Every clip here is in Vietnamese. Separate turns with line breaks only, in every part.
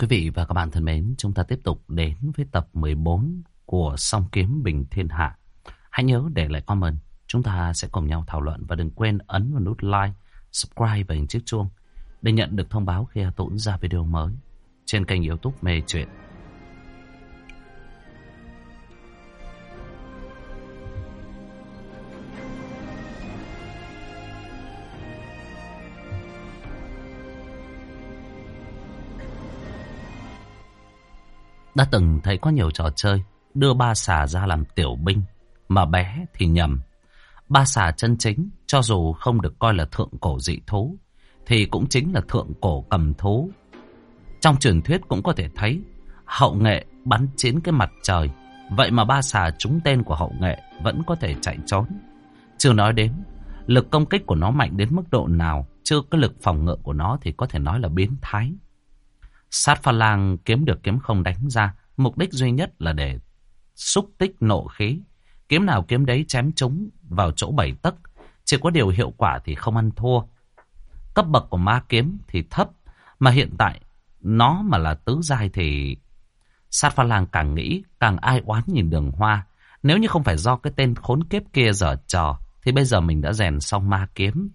Quý vị và các bạn thân mến, chúng ta tiếp tục đến với tập 14 của Song Kiếm Bình Thiên Hạ. Hãy nhớ để lại comment, chúng ta sẽ cùng nhau thảo luận và đừng quên ấn vào nút like, subscribe và hình chiếc chuông để nhận được thông báo khi Hà Tũng ra video mới trên kênh youtube Mê Chuyện. Đã từng thấy có nhiều trò chơi đưa ba xà ra làm tiểu binh, mà bé thì nhầm. Ba xà chân chính, cho dù không được coi là thượng cổ dị thú, thì cũng chính là thượng cổ cầm thú. Trong truyền thuyết cũng có thể thấy, hậu nghệ bắn chín cái mặt trời, vậy mà ba xà trúng tên của hậu nghệ vẫn có thể chạy trốn. Chưa nói đến, lực công kích của nó mạnh đến mức độ nào, chưa có lực phòng ngự của nó thì có thể nói là biến thái. Sát pha lang kiếm được kiếm không đánh ra, mục đích duy nhất là để xúc tích nộ khí. Kiếm nào kiếm đấy chém trúng vào chỗ bảy tấc, chỉ có điều hiệu quả thì không ăn thua. Cấp bậc của ma kiếm thì thấp, mà hiện tại nó mà là tứ giai thì sát pha lang càng nghĩ càng ai oán nhìn đường hoa. Nếu như không phải do cái tên khốn kiếp kia dở trò, thì bây giờ mình đã rèn xong ma kiếm.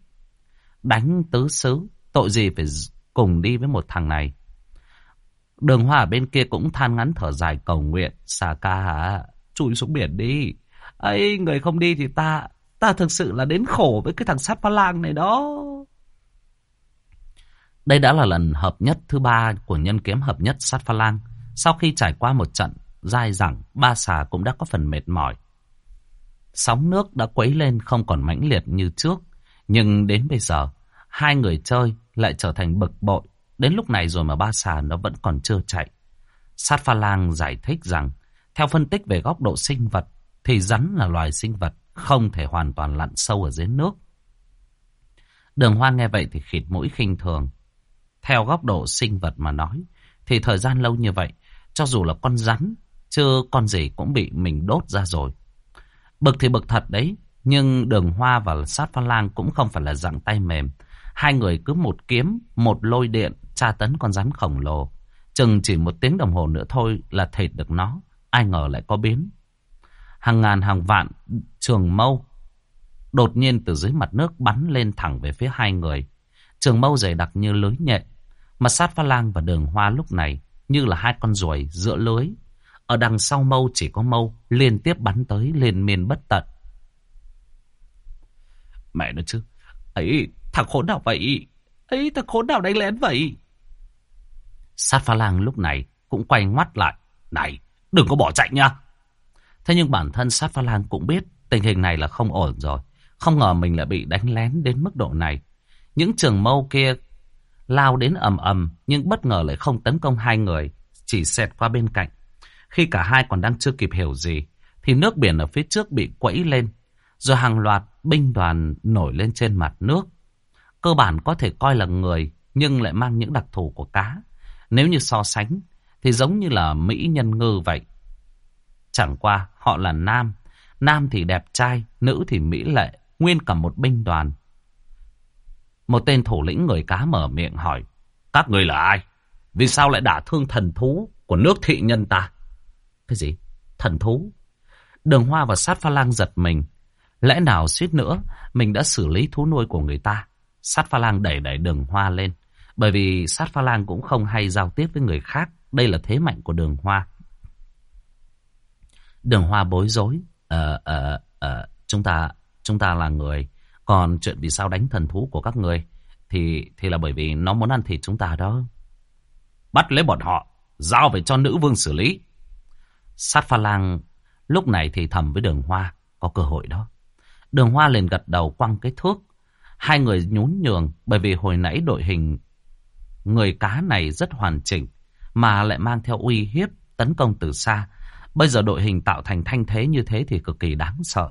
Đánh tứ xứ, tội gì phải cùng đi với một thằng này. Đường hoa ở bên kia cũng than ngắn thở dài cầu nguyện. Xà ca hả? Chui xuống biển đi. ấy người không đi thì ta, ta thực sự là đến khổ với cái thằng sát pha lang này đó. Đây đã là lần hợp nhất thứ ba của nhân kiếm hợp nhất sát pha lang. Sau khi trải qua một trận dai dẳng, ba xà cũng đã có phần mệt mỏi. Sóng nước đã quấy lên không còn mãnh liệt như trước. Nhưng đến bây giờ, hai người chơi lại trở thành bực bội Đến lúc này rồi mà ba xà nó vẫn còn chưa chạy. Sát pha lang giải thích rằng, theo phân tích về góc độ sinh vật, thì rắn là loài sinh vật, không thể hoàn toàn lặn sâu ở dưới nước. Đường Hoan nghe vậy thì khịt mũi khinh thường. Theo góc độ sinh vật mà nói, thì thời gian lâu như vậy, cho dù là con rắn, chứ con gì cũng bị mình đốt ra rồi. Bực thì bực thật đấy, nhưng đường hoa và sát pha lang cũng không phải là dạng tay mềm. Hai người cứ một kiếm, một lôi điện, tra tấn con rắn khổng lồ. Chừng chỉ một tiếng đồng hồ nữa thôi là thịt được nó. Ai ngờ lại có biến. Hàng ngàn hàng vạn trường mâu đột nhiên từ dưới mặt nước bắn lên thẳng về phía hai người. Trường mâu dày đặc như lưới nhện. Mà sát pha lang và đường hoa lúc này như là hai con ruồi giữa lưới. Ở đằng sau mâu chỉ có mâu liên tiếp bắn tới liên miền bất tận. Mẹ nó chứ. Ấy, thằng khốn nào vậy? Ấy, thằng khốn nào đánh lén vậy? Sát phá lang lúc này cũng quay ngoắt lại. Này, đừng có bỏ chạy nha. Thế nhưng bản thân sát phá lang cũng biết tình hình này là không ổn rồi. Không ngờ mình lại bị đánh lén đến mức độ này. Những trường mâu kia lao đến ầm ầm nhưng bất ngờ lại không tấn công hai người, chỉ xẹt qua bên cạnh. Khi cả hai còn đang chưa kịp hiểu gì, thì nước biển ở phía trước bị quẫy lên, rồi hàng loạt binh đoàn nổi lên trên mặt nước. Cơ bản có thể coi là người, nhưng lại mang những đặc thù của cá. Nếu như so sánh, thì giống như là Mỹ nhân ngư vậy. Chẳng qua, họ là nam. Nam thì đẹp trai, nữ thì mỹ lệ, nguyên cả một binh đoàn. Một tên thủ lĩnh người cá mở miệng hỏi, các người là ai? Vì sao lại đả thương thần thú của nước thị nhân ta? Cái gì? Thần thú? Đường Hoa và Sát Pha Lang giật mình. Lẽ nào suýt nữa mình đã xử lý thú nuôi của người ta? Sát Pha Lang đẩy đẩy đường Hoa lên. Bởi vì sát pha lang cũng không hay giao tiếp với người khác. Đây là thế mạnh của đường hoa. Đường hoa bối rối. Ờ, ờ, ờ, chúng ta, chúng ta là người. Còn chuyện vì sao đánh thần thú của các người thì thì là bởi vì nó muốn ăn thịt chúng ta đó. Bắt lấy bọn họ, giao về cho nữ vương xử lý. Sát pha lang lúc này thì thầm với đường hoa, có cơ hội đó. Đường hoa liền gật đầu quăng cái thước. Hai người nhún nhường bởi vì hồi nãy đội hình người cá này rất hoàn chỉnh, mà lại mang theo uy hiếp, tấn công từ xa. Bây giờ đội hình tạo thành thanh thế như thế thì cực kỳ đáng sợ.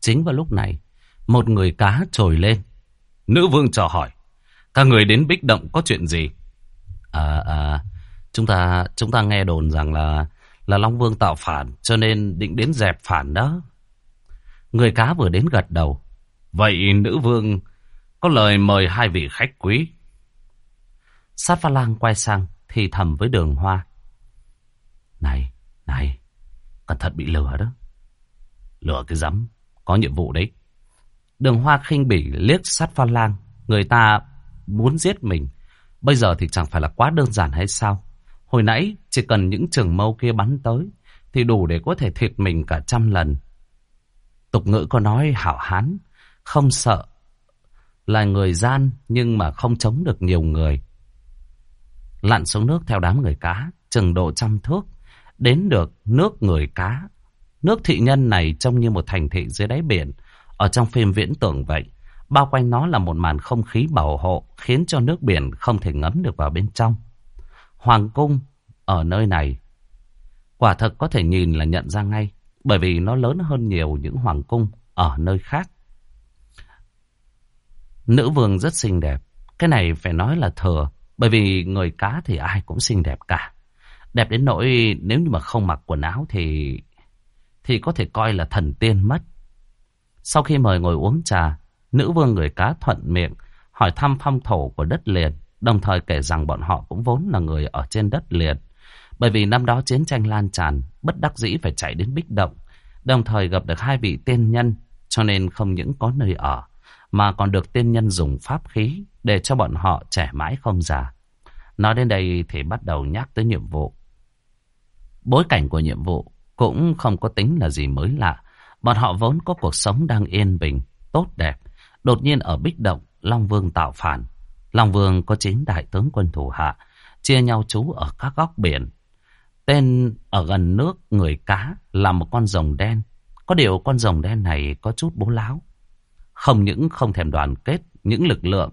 Chính vào lúc này, một người cá trồi lên. Nữ vương chờ hỏi, các người đến bích động có chuyện gì? À, à, chúng ta chúng ta nghe đồn rằng là là Long Vương tạo phản, cho nên định đến dẹp phản đó. Người cá vừa đến gật đầu. Vậy nữ vương có lời mời hai vị khách quý. Sát pha lang quay sang thì thầm với đường hoa. Này, này, cẩn thận bị lừa đó. Lừa cái rắm, có nhiệm vụ đấy. Đường hoa khinh bỉ liếc sát pha lang. Người ta muốn giết mình. Bây giờ thì chẳng phải là quá đơn giản hay sao? Hồi nãy chỉ cần những trường mâu kia bắn tới thì đủ để có thể thiệt mình cả trăm lần. Tục ngữ có nói hảo hán, không sợ là người gian nhưng mà không chống được nhiều người. Lặn xuống nước theo đám người cá, chừng độ trăm thước, đến được nước người cá. Nước thị nhân này trông như một thành thị dưới đáy biển, ở trong phim viễn tưởng vậy. Bao quanh nó là một màn không khí bảo hộ, khiến cho nước biển không thể ngấm được vào bên trong. Hoàng cung ở nơi này, quả thật có thể nhìn là nhận ra ngay, bởi vì nó lớn hơn nhiều những hoàng cung ở nơi khác. Nữ vương rất xinh đẹp. Cái này phải nói là thừa. Bởi vì người cá thì ai cũng xinh đẹp cả. Đẹp đến nỗi nếu như mà không mặc quần áo thì... Thì có thể coi là thần tiên mất. Sau khi mời ngồi uống trà, nữ vương người cá thuận miệng hỏi thăm phong thổ của đất liền. Đồng thời kể rằng bọn họ cũng vốn là người ở trên đất liền. Bởi vì năm đó chiến tranh lan tràn, bất đắc dĩ phải chạy đến Bích Động. Đồng thời gặp được hai vị tiên nhân, cho nên không những có nơi ở, mà còn được tiên nhân dùng pháp khí để cho bọn họ trẻ mãi không già. Nói đến đây thì bắt đầu nhắc tới nhiệm vụ. Bối cảnh của nhiệm vụ cũng không có tính là gì mới lạ. Bọn họ vốn có cuộc sống đang yên bình, tốt đẹp. Đột nhiên ở Bích Động, Long Vương tạo phản. Long Vương có chín đại tướng quân thủ hạ, chia nhau trú ở các góc biển. Tên ở gần nước người cá là một con rồng đen. Có điều con rồng đen này có chút bố láo. Không những không thèm đoàn kết những lực lượng,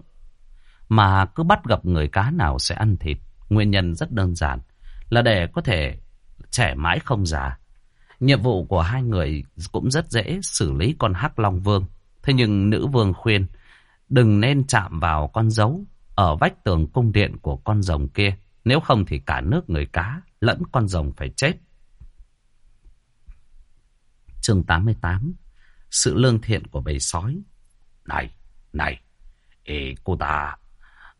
mà cứ bắt gặp người cá nào sẽ ăn thịt. Nguyên nhân rất đơn giản, là để có thể trẻ mãi không già. Nhiệm vụ của hai người cũng rất dễ xử lý con hắc long vương. Thế nhưng nữ vương khuyên, đừng nên chạm vào con dấu ở vách tường cung điện của con rồng kia. Nếu không thì cả nước người cá lẫn con rồng phải chết. Chương 88 Sự lương thiện của bầy sói này, này, ê, cô ta,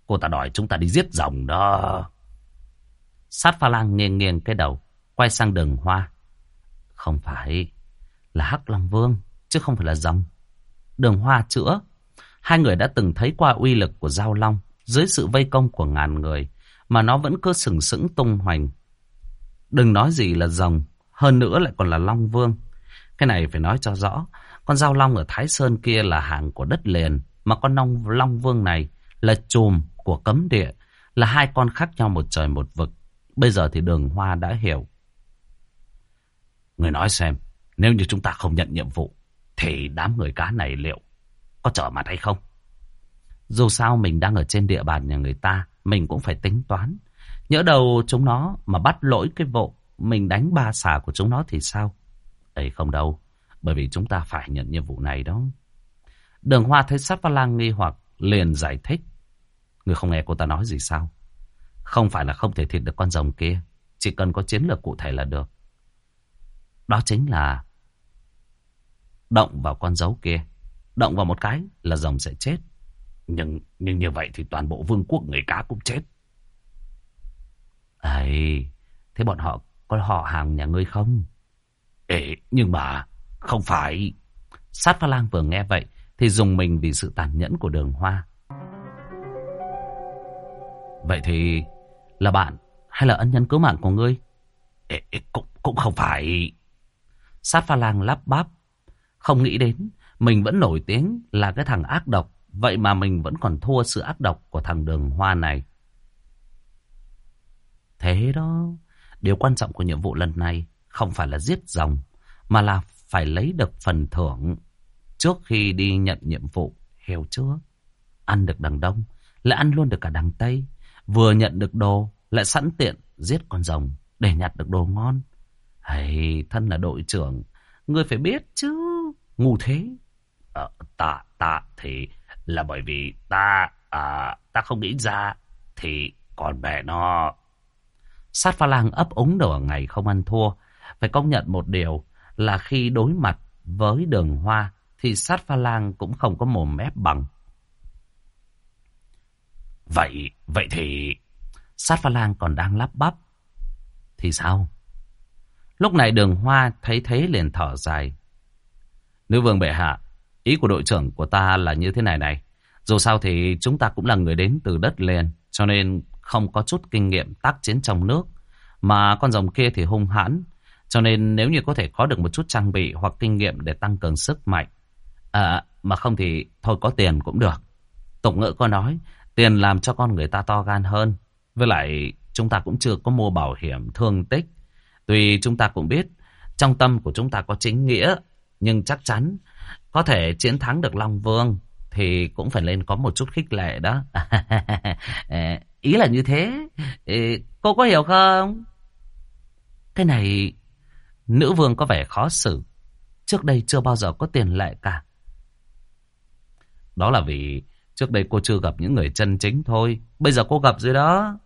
cô ta đòi chúng ta đi giết rồng đó. Sát pha lang nghiêng nghiêng cái đầu, quay sang đường hoa. Không phải, là Hắc Long Vương, chứ không phải là rồng. Đường hoa chữa. Hai người đã từng thấy qua uy lực của Giao Long dưới sự vây công của ngàn người, mà nó vẫn cứ sừng sững tung hoành. Đừng nói gì là rồng, hơn nữa lại còn là Long Vương. Cái này phải nói cho rõ, con dao long ở Thái Sơn kia là hàng của đất liền, mà con long, long vương này là chùm của cấm địa, là hai con khác nhau một trời một vực. Bây giờ thì đường hoa đã hiểu. Người nói xem, nếu như chúng ta không nhận nhiệm vụ, thì đám người cá này liệu có trở mặt hay không? Dù sao mình đang ở trên địa bàn nhà người ta, mình cũng phải tính toán. Nhỡ đầu chúng nó mà bắt lỗi cái vụ mình đánh ba xà của chúng nó thì sao? Ấy không đâu. Bởi vì chúng ta phải nhận nhiệm vụ này đó. Đường Hoa thấy sát pha lang nghi hoặc liền giải thích. Người không nghe cô ta nói gì sao? Không phải là không thể thịt được con rồng kia. Chỉ cần có chiến lược cụ thể là được. Đó chính là động vào con dấu kia. Động vào một cái là rồng sẽ chết. Nhưng nhưng như vậy thì toàn bộ vương quốc người cá cũng chết. Ấy, thế bọn họ có họ hàng nhà ngươi không? Ê, nhưng mà không phải. Sát pha lang vừa nghe vậy thì dùng mình vì sự tàn nhẫn của đường hoa. Vậy thì là bạn hay là ân nhân cứu mạng của ngươi? Ê, ê, cũng, cũng không phải. Sát pha lang lắp bắp. Không nghĩ đến mình vẫn nổi tiếng là cái thằng ác độc. Vậy mà mình vẫn còn thua sự ác độc của thằng đường hoa này. Thế đó, điều quan trọng của nhiệm vụ lần này không phải là giết rồng, mà là phải lấy được phần thưởng trước khi đi nhận nhiệm vụ. Hiểu chưa? Ăn được đằng đông, lại ăn luôn được cả đằng tây. Vừa nhận được đồ, lại sẵn tiện giết con rồng để nhặt được đồ ngon. Hay thân là đội trưởng, người phải biết chứ. Ngu thế. Ờ, à, ta, ta thì là bởi vì ta, à, ta không nghĩ ra thì còn mẹ nó. Sát pha lang ấp ống đầu ngày không ăn thua. Phải công nhận một điều, là khi đối mặt với đường hoa thì sát pha lang cũng không có mồm mép bằng. Vậy, vậy thì... Sát pha lang còn đang lắp bắp. Thì sao? Lúc này đường hoa thấy thế liền thở dài. Nữ vương bệ hạ, ý của đội trưởng của ta là như thế này này. Dù sao thì chúng ta cũng là người đến từ đất liền, cho nên không có chút kinh nghiệm tác chiến trong nước. Mà con rồng kia thì hung hãn, cho nên nếu như có thể có được một chút trang bị hoặc kinh nghiệm để tăng cường sức mạnh. À, mà không thì thôi có tiền cũng được. Tục ngữ có nói, tiền làm cho con người ta to gan hơn. Với lại chúng ta cũng chưa có mua bảo hiểm thương tích. Tuy chúng ta cũng biết trong tâm của chúng ta có chính nghĩa, nhưng chắc chắn có thể chiến thắng được Long Vương thì cũng phải lên có một chút khích lệ đó. Ờ, ý là như thế. Cô có hiểu không? Cái này nữ vương có vẻ khó xử. Trước đây chưa bao giờ có tiền lệ cả. Đó là vì trước đây cô chưa gặp những người chân chính thôi. Bây giờ cô gặp rồi đó.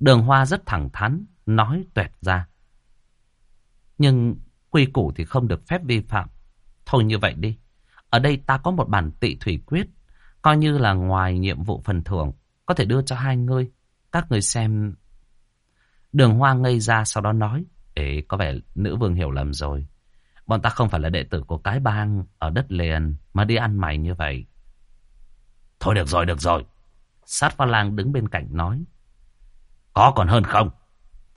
Đường Hoa rất thẳng thắn, nói tuẹt ra. Nhưng quy củ thì không được phép vi phạm. Thôi như vậy đi. Ở đây ta có một bản tị thủy quyết. Coi như là ngoài nhiệm vụ phần thưởng. Có thể đưa cho hai người. Các người xem. Đường Hoa ngây ra sau đó nói. Ê, có vẻ nữ vương hiểu lầm rồi. Bọn ta không phải là đệ tử của cái bang ở đất liền mà đi ăn mày như vậy. Thôi được rồi, được rồi. Sát pha lang đứng bên cạnh nói. Có còn hơn không?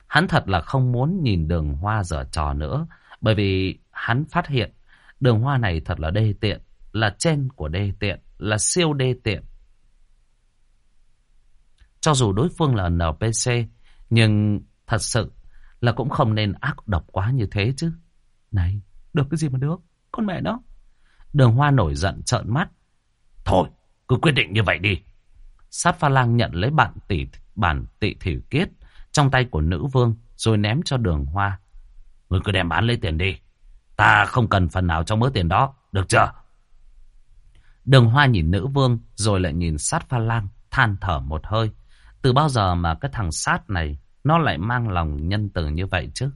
Hắn thật là không muốn nhìn đường hoa dở trò nữa. Bởi vì hắn phát hiện đường hoa này thật là đê tiện. Là trên của đê tiện. Là siêu đê tiện. Cho dù đối phương là NPC. Nhưng thật sự là cũng không nên ác độc quá như thế chứ. Này, được cái gì mà được? Con mẹ nó. Đường hoa nổi giận trợn mắt. Thôi, cứ quyết định như vậy đi. Sát pha lang nhận lấy bản tỷ bản tị thủy kiết trong tay của nữ vương rồi ném cho đường hoa. Người cứ đem bán lấy tiền đi. Ta không cần phần nào trong mớ tiền đó. Được chưa? Đường hoa nhìn nữ vương rồi lại nhìn sát pha lang than thở một hơi. Từ bao giờ mà cái thằng sát này nó lại mang lòng nhân từ như vậy chứ?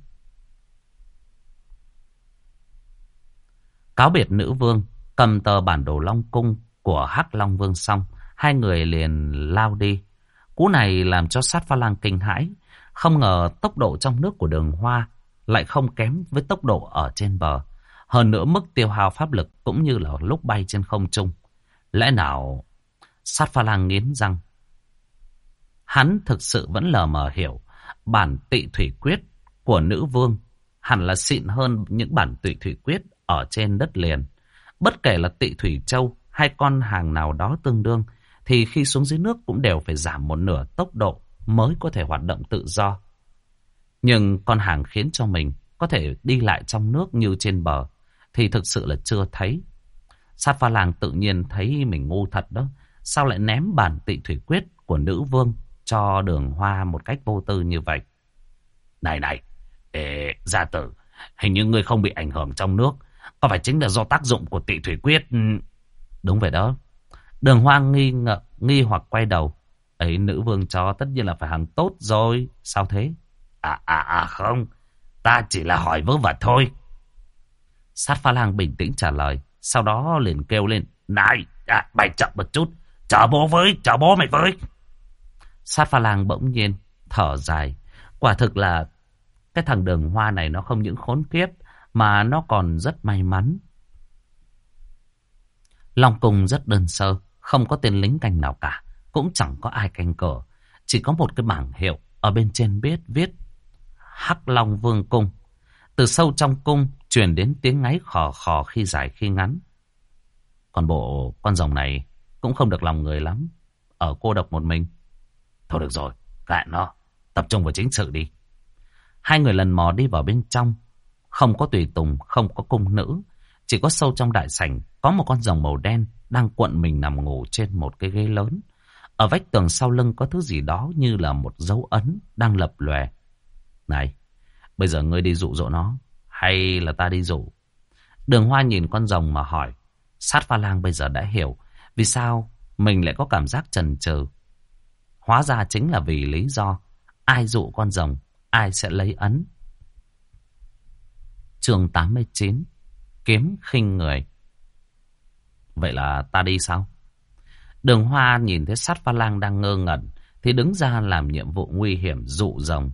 Cáo biệt nữ vương, cầm tờ bản đồ Long Cung của Hắc Long Vương xong. Hai người liền lao đi. Cú này làm cho sát pha lang kinh hãi. Không ngờ tốc độ trong nước của đường hoa lại không kém với tốc độ ở trên bờ. Hơn nữa mức tiêu hao pháp lực cũng như là lúc bay trên không trung. Lẽ nào sát pha lang nghiến răng. Hắn thực sự vẫn lờ mờ hiểu bản tị thủy quyết của nữ vương, hẳn là xịn hơn những bản tị thủy quyết ở trên đất liền. Bất kể là tị thủy châu hay con hàng nào đó tương đương, thì khi xuống dưới nước cũng đều phải giảm một nửa tốc độ mới có thể hoạt động tự do. Nhưng con hàng khiến cho mình có thể đi lại trong nước như trên bờ thì thực sự là chưa thấy. Sát pha làng tự nhiên thấy mình ngu thật đó. Sao lại ném bản tị thủy quyết của nữ vương cho đường hoa một cách vô tư như vậy? Này này, ê, gia tử, hình như ngươi không bị ảnh hưởng trong nước. Có phải chính là do tác dụng của tị thủy quyết? Ừ, đúng vậy đó. Đường hoa nghi ngờ, nghi hoặc quay đầu. Ấy nữ vương cho tất nhiên là phải hàng tốt rồi. Sao thế? À à à không. Ta chỉ là hỏi vớ vẩn thôi. Sát pha lang bình tĩnh trả lời. Sau đó liền kêu lên. Này, à, mày chậm một chút. Chờ bố với, chờ bố mày với. Sát pha lang bỗng nhiên, thở dài. Quả thực là cái thằng đường hoa này nó không những khốn kiếp mà nó còn rất may mắn. Long cung rất đơn sơ, không có tên lính canh nào cả, cũng chẳng có ai canh cửa, Chỉ có một cái bảng hiệu ở bên trên biết viết Hắc Long Vương Cung. Từ sâu trong cung truyền đến tiếng ngáy khò khò khi dài khi ngắn. Còn bộ con rồng này cũng không được lòng người lắm. Ở cô độc một mình. Thôi được rồi, kệ nó. Tập trung vào chính sự đi. Hai người lần mò đi vào bên trong. Không có tùy tùng, không có cung nữ. Chỉ có sâu trong đại sảnh có một con rồng màu đen đang cuộn mình nằm ngủ trên một cái ghế lớn. Ở vách tường sau lưng có thứ gì đó như là một dấu ấn đang lập lòe. Này, bây giờ ngươi đi dụ dỗ nó, hay là ta đi dụ? Đường Hoa nhìn con rồng mà hỏi. Sát pha lang bây giờ đã hiểu vì sao mình lại có cảm giác trần trừ. Hóa ra chính là vì lý do ai dụ con rồng, ai sẽ lấy ấn. Chương 89 Kiếm khinh người Vậy là ta đi sao? Đường Hoa nhìn thấy sát pha lang đang ngơ ngẩn thì đứng ra làm nhiệm vụ nguy hiểm dụ rồng.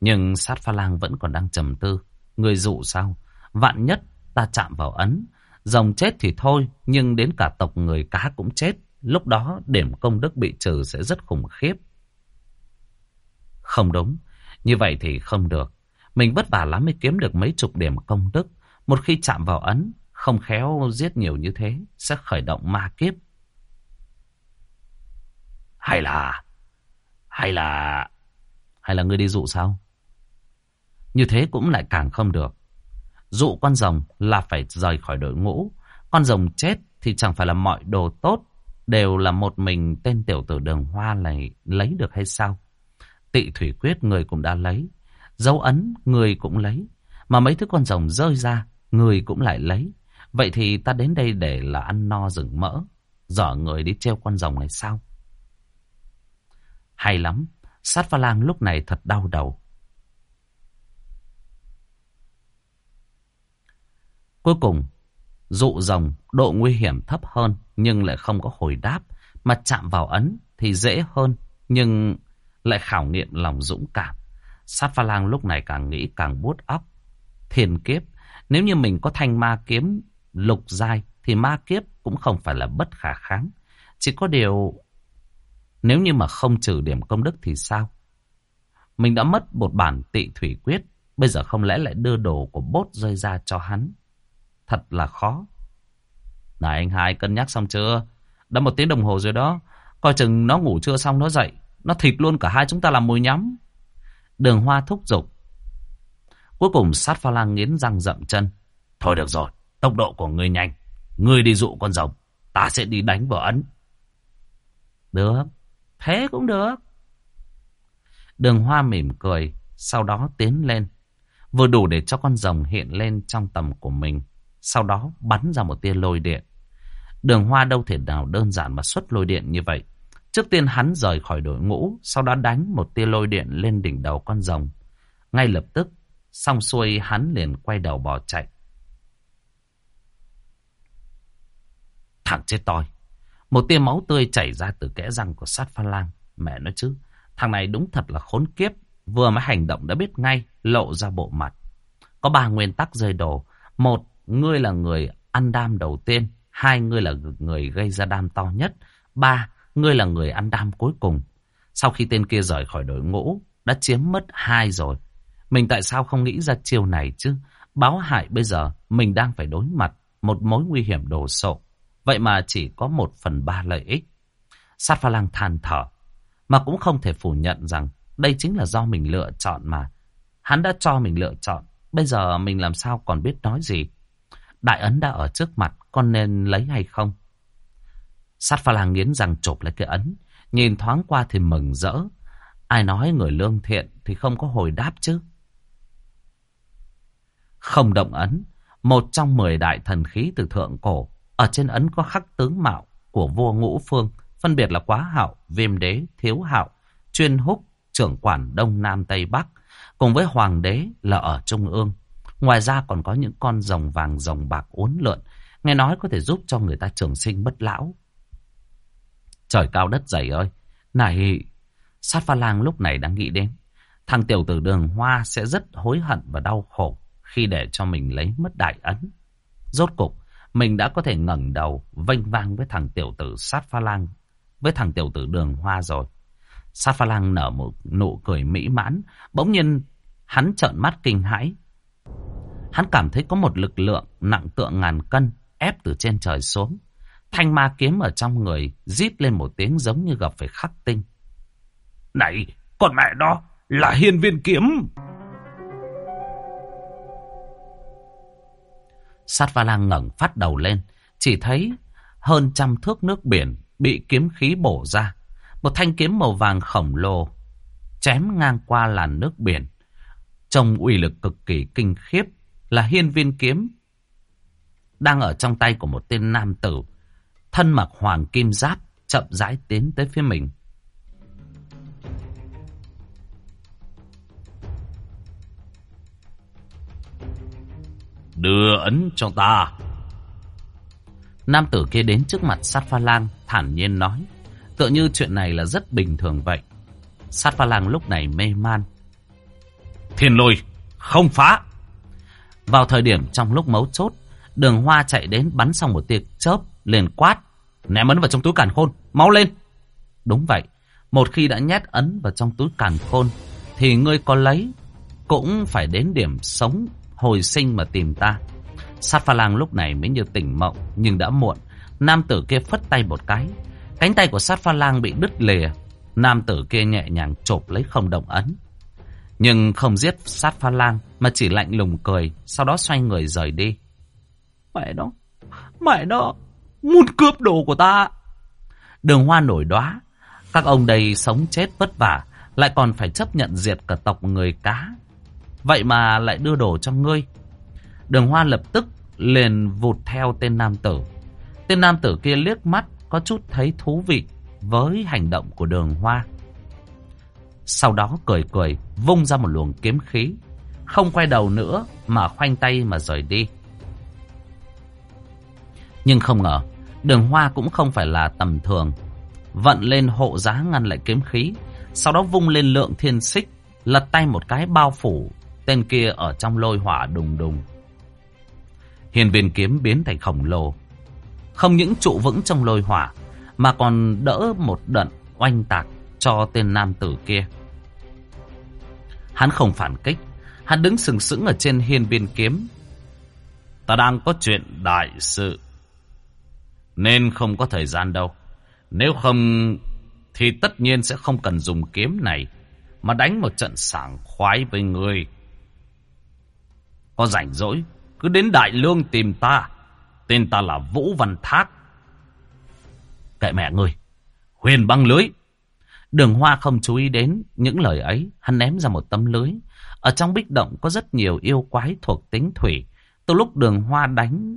Nhưng sát pha lang vẫn còn đang trầm tư. Người dụ sao? Vạn nhất ta chạm vào ấn. Rồng chết thì thôi, nhưng đến cả tộc người cá cũng chết. Lúc đó điểm công đức bị trừ sẽ rất khủng khiếp. Không đúng, như vậy thì không được. Mình vất vả lắm mới kiếm được mấy chục điểm công đức. Một khi chạm vào ấn, không khéo giết nhiều như thế, sẽ khởi động ma kiếp. Hay là... Hay là... Hay là ngươi đi dụ sao? Như thế cũng lại càng không được. Dụ con rồng là phải rời khỏi đội ngũ. Con rồng chết thì chẳng phải là mọi đồ tốt đều là một mình tên tiểu tử đường hoa này lấy được hay sao? Tị thủy quyết người cũng đã lấy. Dấu ấn người cũng lấy. Mà mấy thứ con rồng rơi ra, người cũng lại lấy. Vậy thì ta đến đây để là ăn no rừng mỡ. Dở người đi treo con rồng này sao? Hay lắm. Sát pha lang lúc này thật đau đầu. Cuối cùng, dụ rồng độ nguy hiểm thấp hơn nhưng lại không có hồi đáp. Mà chạm vào ấn thì dễ hơn nhưng lại khảo nghiệm lòng dũng cảm. Sát pha lang lúc này càng nghĩ càng buốt óc. Thiền kiếp, nếu như mình có thanh ma kiếm lục giai thì ma kiếp cũng không phải là bất khả kháng. Chỉ có điều nếu như mà không trừ điểm công đức thì sao? Mình đã mất một bản tị thủy quyết, bây giờ không lẽ lại đưa đồ của bốt rơi ra cho hắn? Thật là khó. Này anh hai cân nhắc xong chưa? Đã một tiếng đồng hồ rồi đó. Coi chừng nó ngủ chưa xong nó dậy. Nó thịt luôn cả hai chúng ta làm mồi nhắm. Đường hoa thúc giục. Cuối cùng sát pha lang nghiến răng rậm chân. Thôi được rồi, tốc độ của ngươi nhanh. Ngươi đi dụ con rồng. Ta sẽ đi đánh vợ ấn. Được, thế cũng được. Đường hoa mỉm cười, sau đó tiến lên. Vừa đủ để cho con rồng hiện lên trong tầm của mình. Sau đó bắn ra một tia lôi điện. Đường hoa đâu thể nào đơn giản mà xuất lôi điện như vậy. Trước tiên hắn rời khỏi đội ngũ, sau đó đánh một tia lôi điện lên đỉnh đầu con rồng. Ngay lập tức, xong xuôi hắn liền quay đầu bỏ chạy. Thằng chết tôi. Một tia máu tươi chảy ra từ kẽ răng của sát pha lang. Mẹ nói chứ, thằng này đúng thật là khốn kiếp. Vừa mới hành động đã biết ngay, lộ ra bộ mặt. Có ba nguyên tắc rơi đồ. Một, ngươi là người ăn đam đầu tiên. Hai, ngươi là người gây ra đam to nhất. Ba, ngươi là người ăn đam cuối cùng. Sau khi tên kia rời khỏi đội ngũ, đã chiếm mất hai rồi. Mình tại sao không nghĩ ra chiêu này chứ? Báo hại bây giờ, mình đang phải đối mặt một mối nguy hiểm đồ sộ. Vậy mà chỉ có một phần ba lợi ích. Sát pha lang than thở. Mà cũng không thể phủ nhận rằng đây chính là do mình lựa chọn mà. Hắn đã cho mình lựa chọn. Bây giờ mình làm sao còn biết nói gì. Đại ấn đã ở trước mặt. Con nên lấy hay không? Sát pha lang nghiến răng chộp lấy cái ấn. Nhìn thoáng qua thì mừng rỡ. Ai nói người lương thiện thì không có hồi đáp chứ. Không động ấn. Một trong mười đại thần khí từ thượng cổ. Ở trên ấn có khắc tướng mạo của vua ngũ phương. Phân biệt là quá hạo, viêm đế, thiếu hạo, chuyên húc, trưởng quản Đông Nam Tây Bắc. Cùng với hoàng đế là ở Trung ương. Ngoài ra còn có những con rồng vàng rồng bạc uốn lượn. Nghe nói có thể giúp cho người ta trường sinh bất lão. Trời cao đất dày ơi. Này, sát pha lang lúc này đang nghĩ đến. Thằng tiểu tử đường hoa sẽ rất hối hận và đau khổ khi để cho mình lấy mất đại ấn. Rốt cục, mình đã có thể ngẩng đầu vênh vang với thằng tiểu tử sát pha lang, với thằng tiểu tử đường hoa rồi. Sát pha lang nở một nụ cười mỹ mãn, bỗng nhiên hắn trợn mắt kinh hãi. Hắn cảm thấy có một lực lượng nặng tượng ngàn cân ép từ trên trời xuống. Thanh ma kiếm ở trong người rít lên một tiếng giống như gặp phải khắc tinh. Này, con mẹ đó là hiên viên kiếm. Sát va lang ngẩng phát đầu lên, chỉ thấy hơn trăm thước nước biển bị kiếm khí bổ ra. Một thanh kiếm màu vàng khổng lồ chém ngang qua làn nước biển. Trông uy lực cực kỳ kinh khiếp là hiên viên kiếm đang ở trong tay của một tên nam tử thân mặc hoàng kim giáp chậm rãi tiến tới phía mình. Đưa ấn cho ta. Nam tử kia đến trước mặt sát pha lang, thản nhiên nói. Tựa như chuyện này là rất bình thường vậy. Sát pha lang lúc này mê man. Thiên lôi, không phá. Vào thời điểm trong lúc mấu chốt, đường hoa chạy đến bắn xong một tia chớp, liền quát. Ném ấn vào trong túi càn khôn, máu lên. Đúng vậy, một khi đã nhét ấn vào trong túi càn khôn, thì ngươi có lấy, cũng phải đến điểm sống, hồi sinh mà tìm ta. Sát pha lang lúc này mới như tỉnh mộng, nhưng đã muộn. Nam tử kia phất tay một cái. Cánh tay của sát pha lang bị đứt lìa. Nam tử kia nhẹ nhàng chộp lấy không động ấn. Nhưng không giết sát pha lang, mà chỉ lạnh lùng cười, sau đó xoay người rời đi. Mẹ nó, mẹ nó, muốn cướp đồ của ta. Đường hoa nổi đóa các ông đây sống chết vất vả, lại còn phải chấp nhận diệt cả tộc người cá. Vậy mà lại đưa đồ cho ngươi. Đường hoa lập tức liền vụt theo tên nam tử. Tên nam tử kia liếc mắt có chút thấy thú vị với hành động của đường hoa. Sau đó cười cười vung ra một luồng kiếm khí. Không quay đầu nữa mà khoanh tay mà rời đi. Nhưng không ngờ đường hoa cũng không phải là tầm thường. Vận lên hộ giá ngăn lại kiếm khí. Sau đó vung lên lượng thiên xích. Lật tay một cái bao phủ tên kia ở trong lôi hỏa đùng đùng. Hiền viên kiếm biến thành khổng lồ. Không những trụ vững trong lôi hỏa, mà còn đỡ một đợt oanh tạc cho tên nam tử kia. Hắn không phản kích, hắn đứng sừng sững ở trên hiên biên kiếm. Ta đang có chuyện đại sự, nên không có thời gian đâu. Nếu không thì tất nhiên sẽ không cần dùng kiếm này, mà đánh một trận sảng khoái với người. Có rảnh rỗi, cứ đến Đại Lương tìm ta. Tên ta là Vũ Văn Thác. Kệ mẹ người, huyền băng lưới. Đường Hoa không chú ý đến những lời ấy, hắn ném ra một tấm lưới. Ở trong bích động có rất nhiều yêu quái thuộc tính thủy. Từ lúc đường Hoa đánh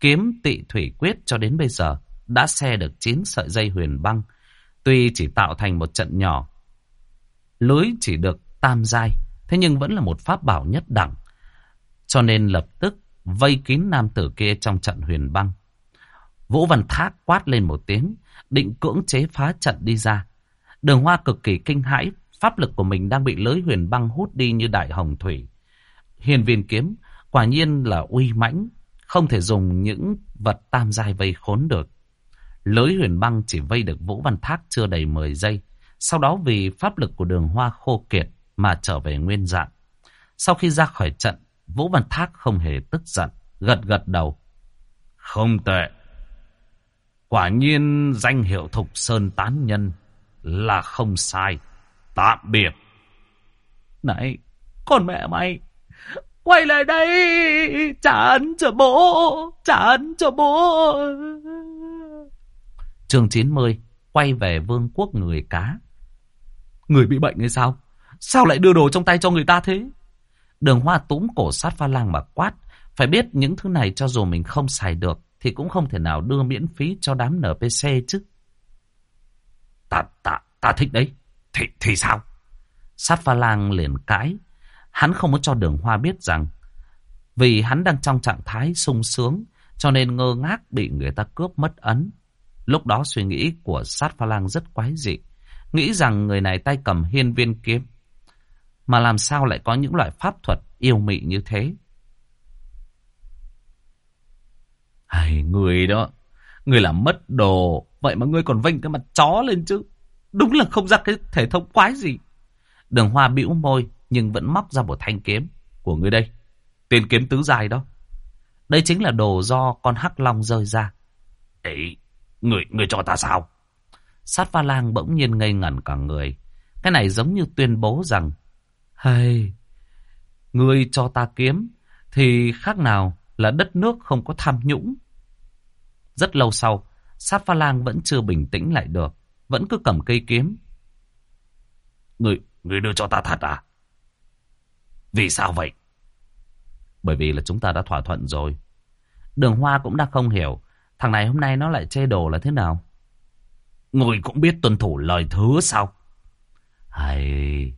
kiếm tị thủy quyết cho đến bây giờ, đã xe được 9 sợi dây huyền băng. Tuy chỉ tạo thành một trận nhỏ, lưới chỉ được tam giai, thế nhưng vẫn là một pháp bảo nhất đẳng. Cho nên lập tức vây kín nam tử kia trong trận huyền băng. Vũ Văn Thác quát lên một tiếng, định cưỡng chế phá trận đi ra. Đường Hoa cực kỳ kinh hãi, pháp lực của mình đang bị lưới huyền băng hút đi như đại hồng thủy. Hiền viên kiếm, quả nhiên là uy mãnh, không thể dùng những vật tam giai vây khốn được. Lưới huyền băng chỉ vây được Vũ Văn Thác chưa đầy 10 giây. Sau đó vì pháp lực của đường hoa khô kiệt mà trở về nguyên dạng. Sau khi ra khỏi trận, Vũ Văn Thác không hề tức giận, gật gật đầu. Không tệ. Quả nhiên danh hiệu Thục Sơn Tán Nhân là không sai. Tạm biệt. Này, con mẹ mày, quay lại đây, trả ấn cho bố, trả ấn cho bố. Chương 90, quay về vương quốc người cá. Người bị bệnh hay sao? Sao lại đưa đồ trong tay cho người ta thế? Đường hoa túm cổ sát pha lang mà quát. Phải biết những thứ này cho dù mình không xài được thì cũng không thể nào đưa miễn phí cho đám NPC chứ. Ta, ta, ta thích đấy. Thì, thì sao? Sát pha lang liền cãi. Hắn không muốn cho đường hoa biết rằng vì hắn đang trong trạng thái sung sướng cho nên ngơ ngác bị người ta cướp mất ấn. Lúc đó suy nghĩ của sát pha lang rất quái dị. Nghĩ rằng người này tay cầm hiên viên kiếm mà làm sao lại có những loại pháp thuật yêu mị như thế? Ai, người đó, người làm mất đồ, vậy mà ngươi còn vinh cái mặt chó lên chứ. Đúng là không ra cái thể thống quái gì. Đường hoa bĩu môi, nhưng vẫn móc ra một thanh kiếm của ngươi đây. Tiền kiếm tứ dài đó. Đây chính là đồ do con hắc long rơi ra. Ê, người, người cho ta sao? Sát pha lang bỗng nhiên ngây ngẩn cả người. Cái này giống như tuyên bố rằng hay, ngươi cho ta kiếm thì khác nào là đất nước không có tham nhũng. Rất lâu sau, sát pha lang vẫn chưa bình tĩnh lại được, vẫn cứ cầm cây kiếm. Ngươi, ngươi đưa cho ta thật à? Vì sao vậy? Bởi vì là chúng ta đã thỏa thuận rồi. Đường Hoa cũng đã không hiểu, thằng này hôm nay nó lại chê đồ là thế nào. Người cũng biết tuân thủ lời thứ sao? Hay...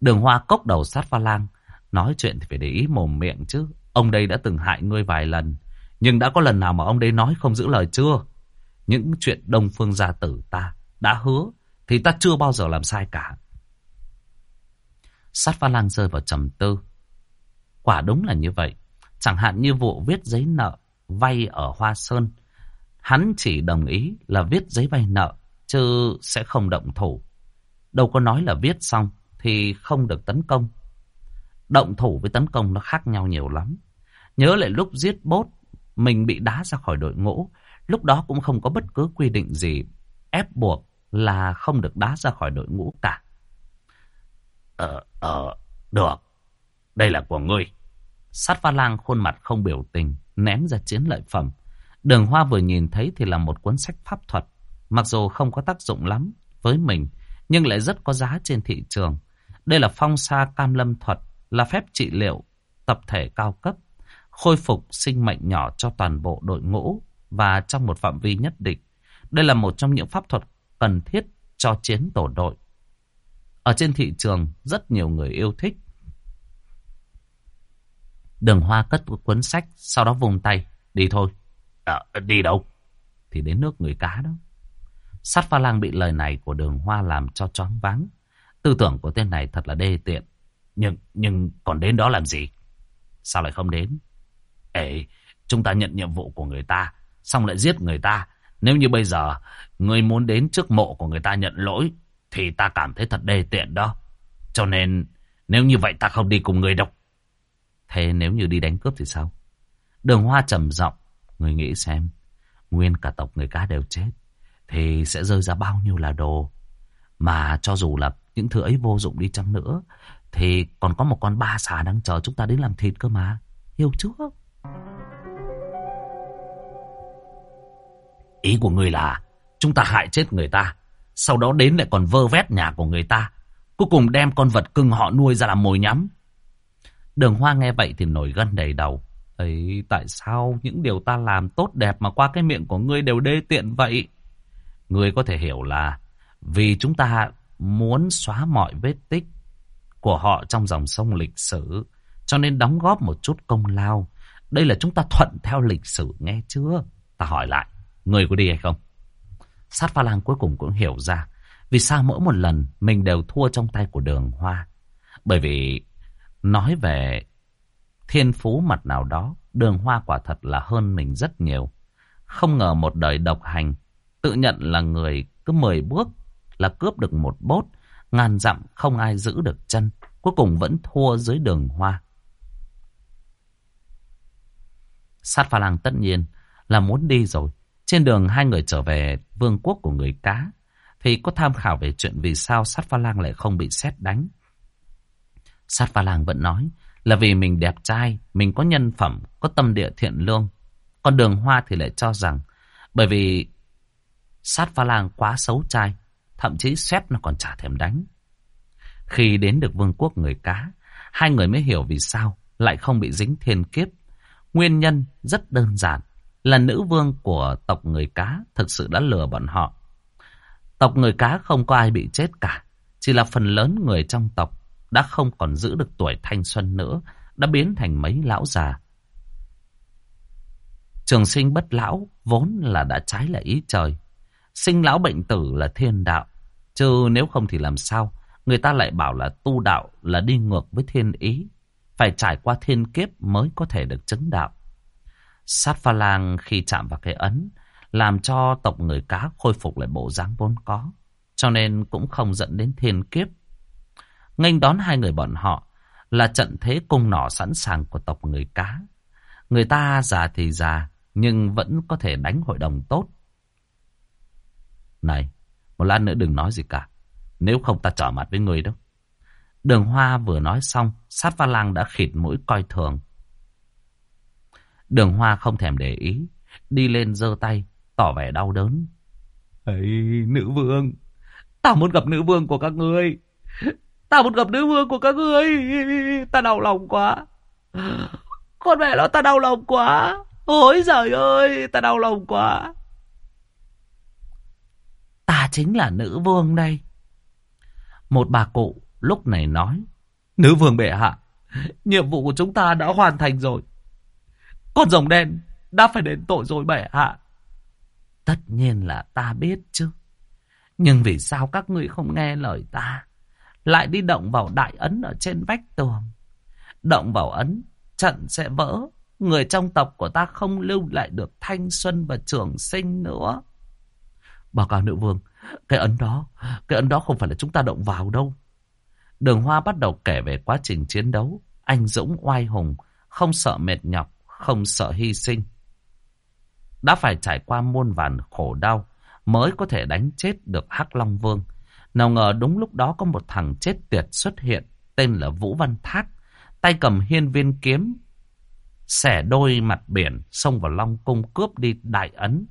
Đường hoa cốc đầu sát pha lang. Nói chuyện thì phải để ý mồm miệng chứ. Ông đây đã từng hại ngươi vài lần. Nhưng đã có lần nào mà ông đây nói không giữ lời chưa? Những chuyện Đông Phương gia tử ta đã hứa. Thì ta chưa bao giờ làm sai cả. Sát pha lang rơi vào trầm tư. Quả đúng là như vậy. Chẳng hạn như vụ viết giấy nợ vay ở Hoa Sơn. Hắn chỉ đồng ý là viết giấy vay nợ, chứ sẽ không động thủ. Đâu có nói là viết xong thì không được tấn công. Động thủ với tấn công nó khác nhau nhiều lắm. Nhớ lại lúc giết bốt, mình bị đá ra khỏi đội ngũ. Lúc đó cũng không có bất cứ quy định gì ép buộc là không được đá ra khỏi đội ngũ cả.
Ờ, ờ, được. Đây là của ngươi.
Sát pha lang khuôn mặt không biểu tình, ném ra chiến lợi phẩm. Đường hoa vừa nhìn thấy thì là một cuốn sách pháp thuật. Mặc dù không có tác dụng lắm với mình, nhưng lại rất có giá trên thị trường. Đây là phong sa cam lâm thuật, là phép trị liệu tập thể cao cấp, khôi phục sinh mệnh nhỏ cho toàn bộ đội ngũ và trong một phạm vi nhất định. Đây là một trong những pháp thuật cần thiết cho chiến tổ đội. Ở trên thị trường, rất nhiều người yêu thích. Đường Hoa cất cuốn sách, sau đó vùng tay. Đi thôi.
À, đi đâu?
Thì đến nước người cá đó. Sát pha lang bị lời này của đường Hoa làm cho choáng váng. Tư tưởng của tên này thật là đê tiện.
Nhưng, nhưng còn đến đó làm gì?
Sao lại không đến?
Ê, chúng ta nhận nhiệm vụ của người ta, xong lại giết người ta. Nếu như bây giờ, người muốn đến trước mộ của người ta nhận lỗi, thì ta cảm thấy thật đê tiện đó. Cho nên, nếu như vậy ta không đi cùng người đâu.
Thế nếu như đi đánh cướp thì sao? Đường hoa trầm giọng Người nghĩ xem, nguyên cả tộc người cá đều chết, thì sẽ rơi ra bao nhiêu là đồ. Mà cho dù là những thứ ấy vô dụng đi chăng nữa, thì còn có một con ba xà đang chờ chúng ta đến làm thịt cơ mà. Hiểu chưa?
Ý của người là chúng ta hại chết người ta, sau đó đến lại còn vơ vét nhà của người ta, cuối cùng đem con vật cưng họ nuôi ra làm mồi nhắm.
Đường Hoa nghe vậy thì nổi gân đầy đầu. Ấy, tại sao những điều ta làm tốt đẹp mà qua cái miệng của ngươi đều đê tiện vậy? Ngươi có thể hiểu là vì chúng ta muốn xóa mọi vết tích của họ trong dòng sông lịch sử, cho nên đóng góp một chút công lao. Đây là chúng ta thuận theo lịch sử nghe chưa? Ta hỏi lại, người có đi hay không? Sát pha lang cuối cùng cũng hiểu ra vì sao mỗi một lần mình đều thua trong tay của đường hoa. Bởi vì nói về thiên phú mặt nào đó, đường hoa quả thật là hơn mình rất nhiều. Không ngờ một đời độc hành, tự nhận là người cứ 10 bước là cướp được một bốt, ngàn dặm không ai giữ được chân, cuối cùng vẫn thua dưới đường hoa. Sát pha lang tất nhiên là muốn đi rồi. Trên đường hai người trở về vương quốc của người cá, thì có tham khảo về chuyện vì sao sát pha lang lại không bị xét đánh. Sát pha lang vẫn nói là vì mình đẹp trai, mình có nhân phẩm, có tâm địa thiện lương. Còn đường hoa thì lại cho rằng bởi vì sát pha lang quá xấu trai, thậm chí xét nó còn chả thèm đánh. Khi đến được vương quốc người cá, hai người mới hiểu vì sao lại không bị dính thiên kiếp. Nguyên nhân rất đơn giản là nữ vương của tộc người cá thực sự đã lừa bọn họ. Tộc người cá không có ai bị chết cả, chỉ là phần lớn người trong tộc đã không còn giữ được tuổi thanh xuân nữa, đã biến thành mấy lão già. Trường sinh bất lão vốn là đã trái lại ý trời. Sinh lão bệnh tử là thiên đạo, chứ nếu không thì làm sao người ta lại bảo là tu đạo là đi ngược với thiên ý, phải trải qua thiên kiếp mới có thể được chứng đạo. Sát pha lang khi chạm vào cái ấn, làm cho tộc người cá khôi phục lại bộ dáng vốn có, cho nên cũng không dẫn đến thiên kiếp. Nghênh đón hai người bọn họ là trận thế cung nỏ sẵn sàng của tộc người cá. Người ta già thì già, nhưng vẫn có thể đánh hội đồng tốt. Này, một lát nữa đừng nói gì cả. Nếu không ta trở mặt với người đâu. Đường Hoa vừa nói xong, sát pha lang đã khịt mũi coi thường. Đường Hoa không thèm để ý, đi lên giơ tay, tỏ vẻ đau đớn.
Ấy, nữ vương, ta muốn gặp nữ vương của các ngươi. Ta muốn gặp nữ vương của các ngươi. Ta đau lòng quá. Con mẹ nó ta đau lòng quá. Ôi giời ơi, ta đau lòng quá.
Ta chính là nữ vương đây. Một bà cụ lúc này nói.
Nữ vương bệ hạ, nhiệm vụ của chúng ta đã hoàn thành rồi. Con rồng đen đã phải đến tội rồi bệ hạ.
Tất nhiên là ta biết chứ. Nhưng vì sao các ngươi không nghe lời ta? lại đi động vào đại ấn ở trên vách tường. Động vào ấn, trận sẽ vỡ. Người trong tộc của ta không lưu lại được thanh xuân và trường sinh nữa. Báo cáo nữ vương, cái ấn đó, cái ấn đó không phải là chúng ta động vào đâu. Đường Hoa bắt đầu kể về quá trình chiến đấu. Anh Dũng oai hùng, không sợ mệt nhọc, không sợ hy sinh. Đã phải trải qua muôn vàn khổ đau mới có thể đánh chết được Hắc Long Vương. Nào ngờ đúng lúc đó có một thằng chết tiệt xuất hiện, tên là Vũ Văn Thác, tay cầm hiên viên kiếm, xẻ đôi mặt biển, xông vào Long Cung cướp đi đại ấn.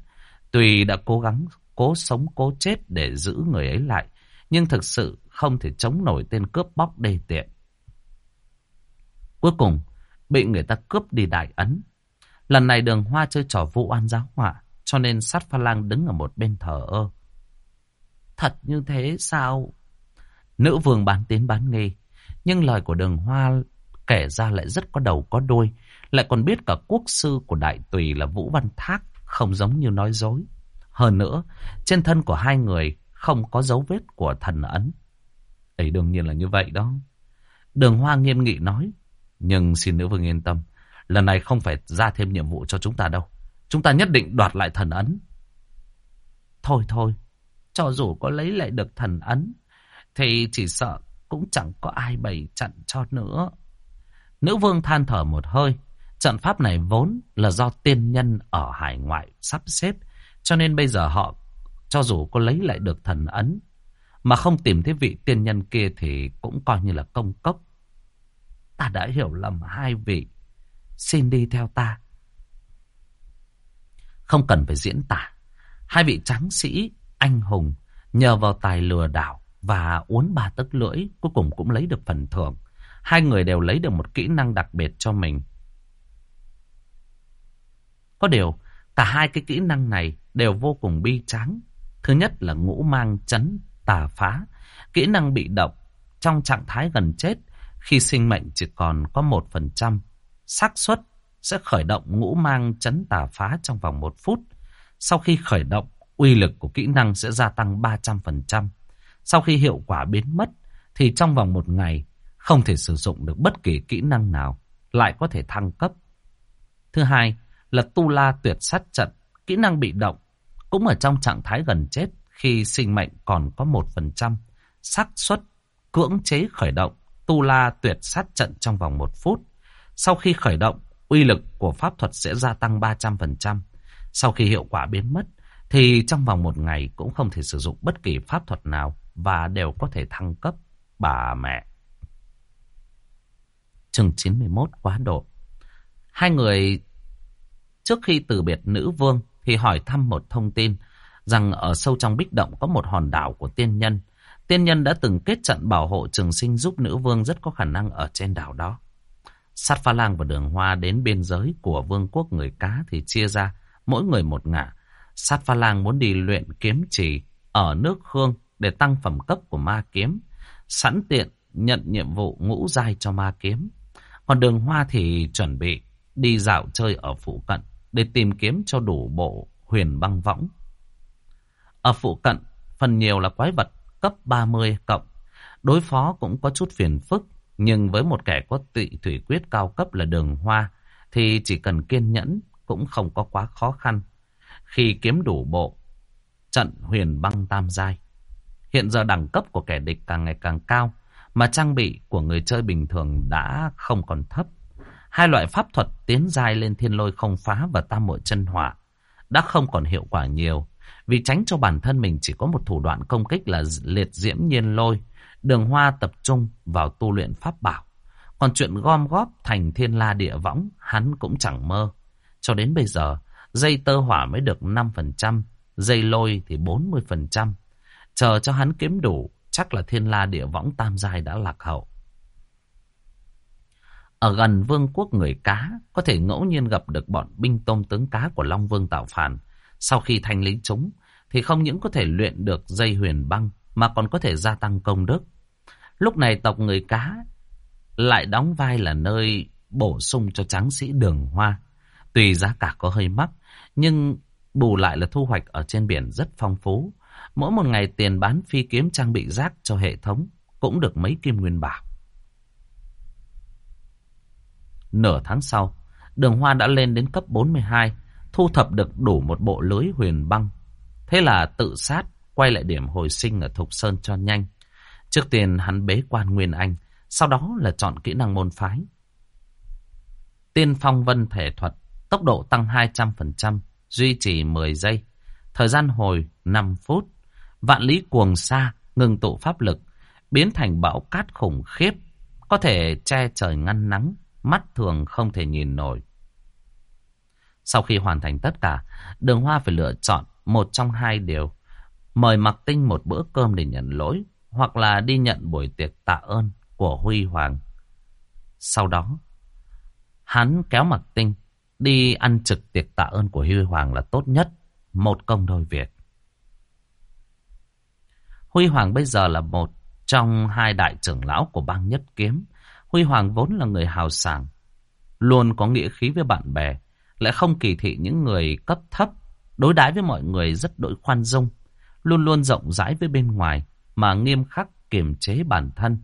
Tùy đã cố gắng cố sống cố chết để giữ người ấy lại, nhưng thực sự không thể chống nổi tên cướp bóc đề tiện. Cuối cùng, bị người ta cướp đi đại ấn. Lần này đường hoa chơi trò vụ oan giáo họa, cho nên sát pha lang đứng ở một bên thờ ơ. Thật như thế sao? Nữ vương bán tiến bán nghi, nhưng lời của đường hoa kể ra lại rất có đầu có đuôi, lại còn biết cả quốc sư của đại tùy là Vũ Văn Thác, không giống như nói dối. Hơn nữa, trên thân của hai người không có dấu vết của thần ấn. Ấy đương nhiên là như vậy đó. Đường Hoa nghiêm nghị nói, nhưng xin nữ vương yên tâm, lần này không phải ra thêm nhiệm vụ cho chúng ta đâu. Chúng ta nhất định đoạt lại thần ấn. Thôi thôi, cho dù có lấy lại được thần ấn, thì chỉ sợ cũng chẳng có ai bày trận cho nữa. Nữ vương than thở một hơi. Trận pháp này vốn là do tiên nhân ở hải ngoại sắp xếp. Cho nên bây giờ họ, cho dù có lấy lại được thần ấn, mà không tìm thấy vị tiên nhân kia thì cũng coi như là công cốc. Ta đã hiểu lầm hai vị. Xin đi theo ta. Không cần phải diễn tả. Hai vị tráng sĩ, anh hùng, nhờ vào tài lừa đảo và uốn ba tấc lưỡi, cuối cùng cũng lấy được phần thưởng. Hai người đều lấy được một kỹ năng đặc biệt cho mình. Có điều, cả hai cái kỹ năng này đều vô cùng bi tráng. Thứ nhất là ngũ mang chấn tà phá, kỹ năng bị động trong trạng thái gần chết khi sinh mệnh chỉ còn có một phần trăm xác suất sẽ khởi động ngũ mang chấn tà phá trong vòng một phút. Sau khi khởi động, uy lực của kỹ năng sẽ gia tăng 300%. Sau khi hiệu quả biến mất, thì trong vòng một ngày không thể sử dụng được bất kỳ kỹ năng nào, lại có thể thăng cấp. Thứ hai là Tu La tuyệt sát trận, kỹ năng bị động, cũng ở trong trạng thái gần chết khi sinh mệnh còn có 1%, xác suất cưỡng chế khởi động Tu La tuyệt sát trận trong vòng một phút. Sau khi khởi động, uy lực của pháp thuật sẽ gia tăng 300%. Sau khi hiệu quả biến mất, thì trong vòng một ngày cũng không thể sử dụng bất kỳ pháp thuật nào và đều có thể thăng cấp. Bà mẹ. Chừng 91 quá độ. Hai người trước khi từ biệt nữ vương thì hỏi thăm một thông tin rằng ở sâu trong bích động có một hòn đảo của tiên nhân. Tiên nhân đã từng kết trận bảo hộ trường sinh giúp nữ vương rất có khả năng ở trên đảo đó. Sát pha lang và đường hoa đến biên giới của vương quốc người cá thì chia ra mỗi người một ngả. Sát pha lang muốn đi luyện kiếm trì ở nước Khương để tăng phẩm cấp của ma kiếm. Sẵn tiện nhận nhiệm vụ ngũ giai cho ma kiếm. Còn đường hoa thì chuẩn bị đi dạo chơi ở phụ cận để tìm kiếm cho đủ bộ huyền băng võng. Ở phụ cận, phần nhiều là quái vật cấp 30 cộng. Đối phó cũng có chút phiền phức, nhưng với một kẻ có tị thủy quyết cao cấp là đường hoa, thì chỉ cần kiên nhẫn cũng không có quá khó khăn. Khi kiếm đủ bộ, trận huyền băng tam giai. Hiện giờ đẳng cấp của kẻ địch càng ngày càng cao, mà trang bị của người chơi bình thường đã không còn thấp. Hai loại pháp thuật tiến giai lên thiên lôi không phá và tam muội chân hỏa đã không còn hiệu quả nhiều. Vì tránh cho bản thân mình chỉ có một thủ đoạn công kích là liệt diễm nhiên lôi, đường hoa tập trung vào tu luyện pháp bảo. Còn chuyện gom góp thành thiên la địa võng, hắn cũng chẳng mơ. Cho đến bây giờ, dây tơ hỏa mới được 5%, dây lôi thì 40%. Chờ cho hắn kiếm đủ, chắc là thiên la địa võng tam giai đã lạc hậu. Ở gần vương quốc người cá, có thể ngẫu nhiên gặp được bọn binh tôm tướng cá của Long Vương tạo phản. Sau khi thanh lý chúng, thì không những có thể luyện được dây huyền băng, mà còn có thể gia tăng công đức. Lúc này tộc người cá lại đóng vai là nơi bổ sung cho tráng sĩ đường hoa. tùy giá cả có hơi mắc, nhưng bù lại là thu hoạch ở trên biển rất phong phú. Mỗi một ngày tiền bán phi kiếm trang bị rác cho hệ thống cũng được mấy kim nguyên bảo. Nửa tháng sau, đường hoa đã lên đến cấp 42, thu thập được đủ một bộ lưới huyền băng. Thế là tự sát, quay lại điểm hồi sinh ở Thục Sơn cho nhanh. Trước tiên hắn bế quan Nguyên Anh, sau đó là chọn kỹ năng môn phái. Tiên phong vân thể thuật, tốc độ tăng 200%, duy trì 10 giây. Thời gian hồi 5 phút. Vạn lý cuồng xa, ngừng tụ pháp lực, biến thành bão cát khủng khiếp, có thể che trời ngăn nắng, mắt thường không thể nhìn nổi. Sau khi hoàn thành tất cả, đường hoa phải lựa chọn một trong hai điều. Mời Mặc Tinh một bữa cơm để nhận lỗi, hoặc là đi nhận buổi tiệc tạ ơn của Huy Hoàng. Sau đó, hắn kéo Mặc Tinh đi ăn trực tiệc tạ ơn của Huy Hoàng là tốt nhất, một công đôi việc. Huy Hoàng bây giờ là một trong hai đại trưởng lão của bang nhất kiếm. Huy Hoàng vốn là người hào sảng, luôn có nghĩa khí với bạn bè, lại không kỳ thị những người cấp thấp, đối đãi với mọi người rất đội khoan dung, luôn luôn rộng rãi với bên ngoài mà nghiêm khắc kiềm chế bản thân.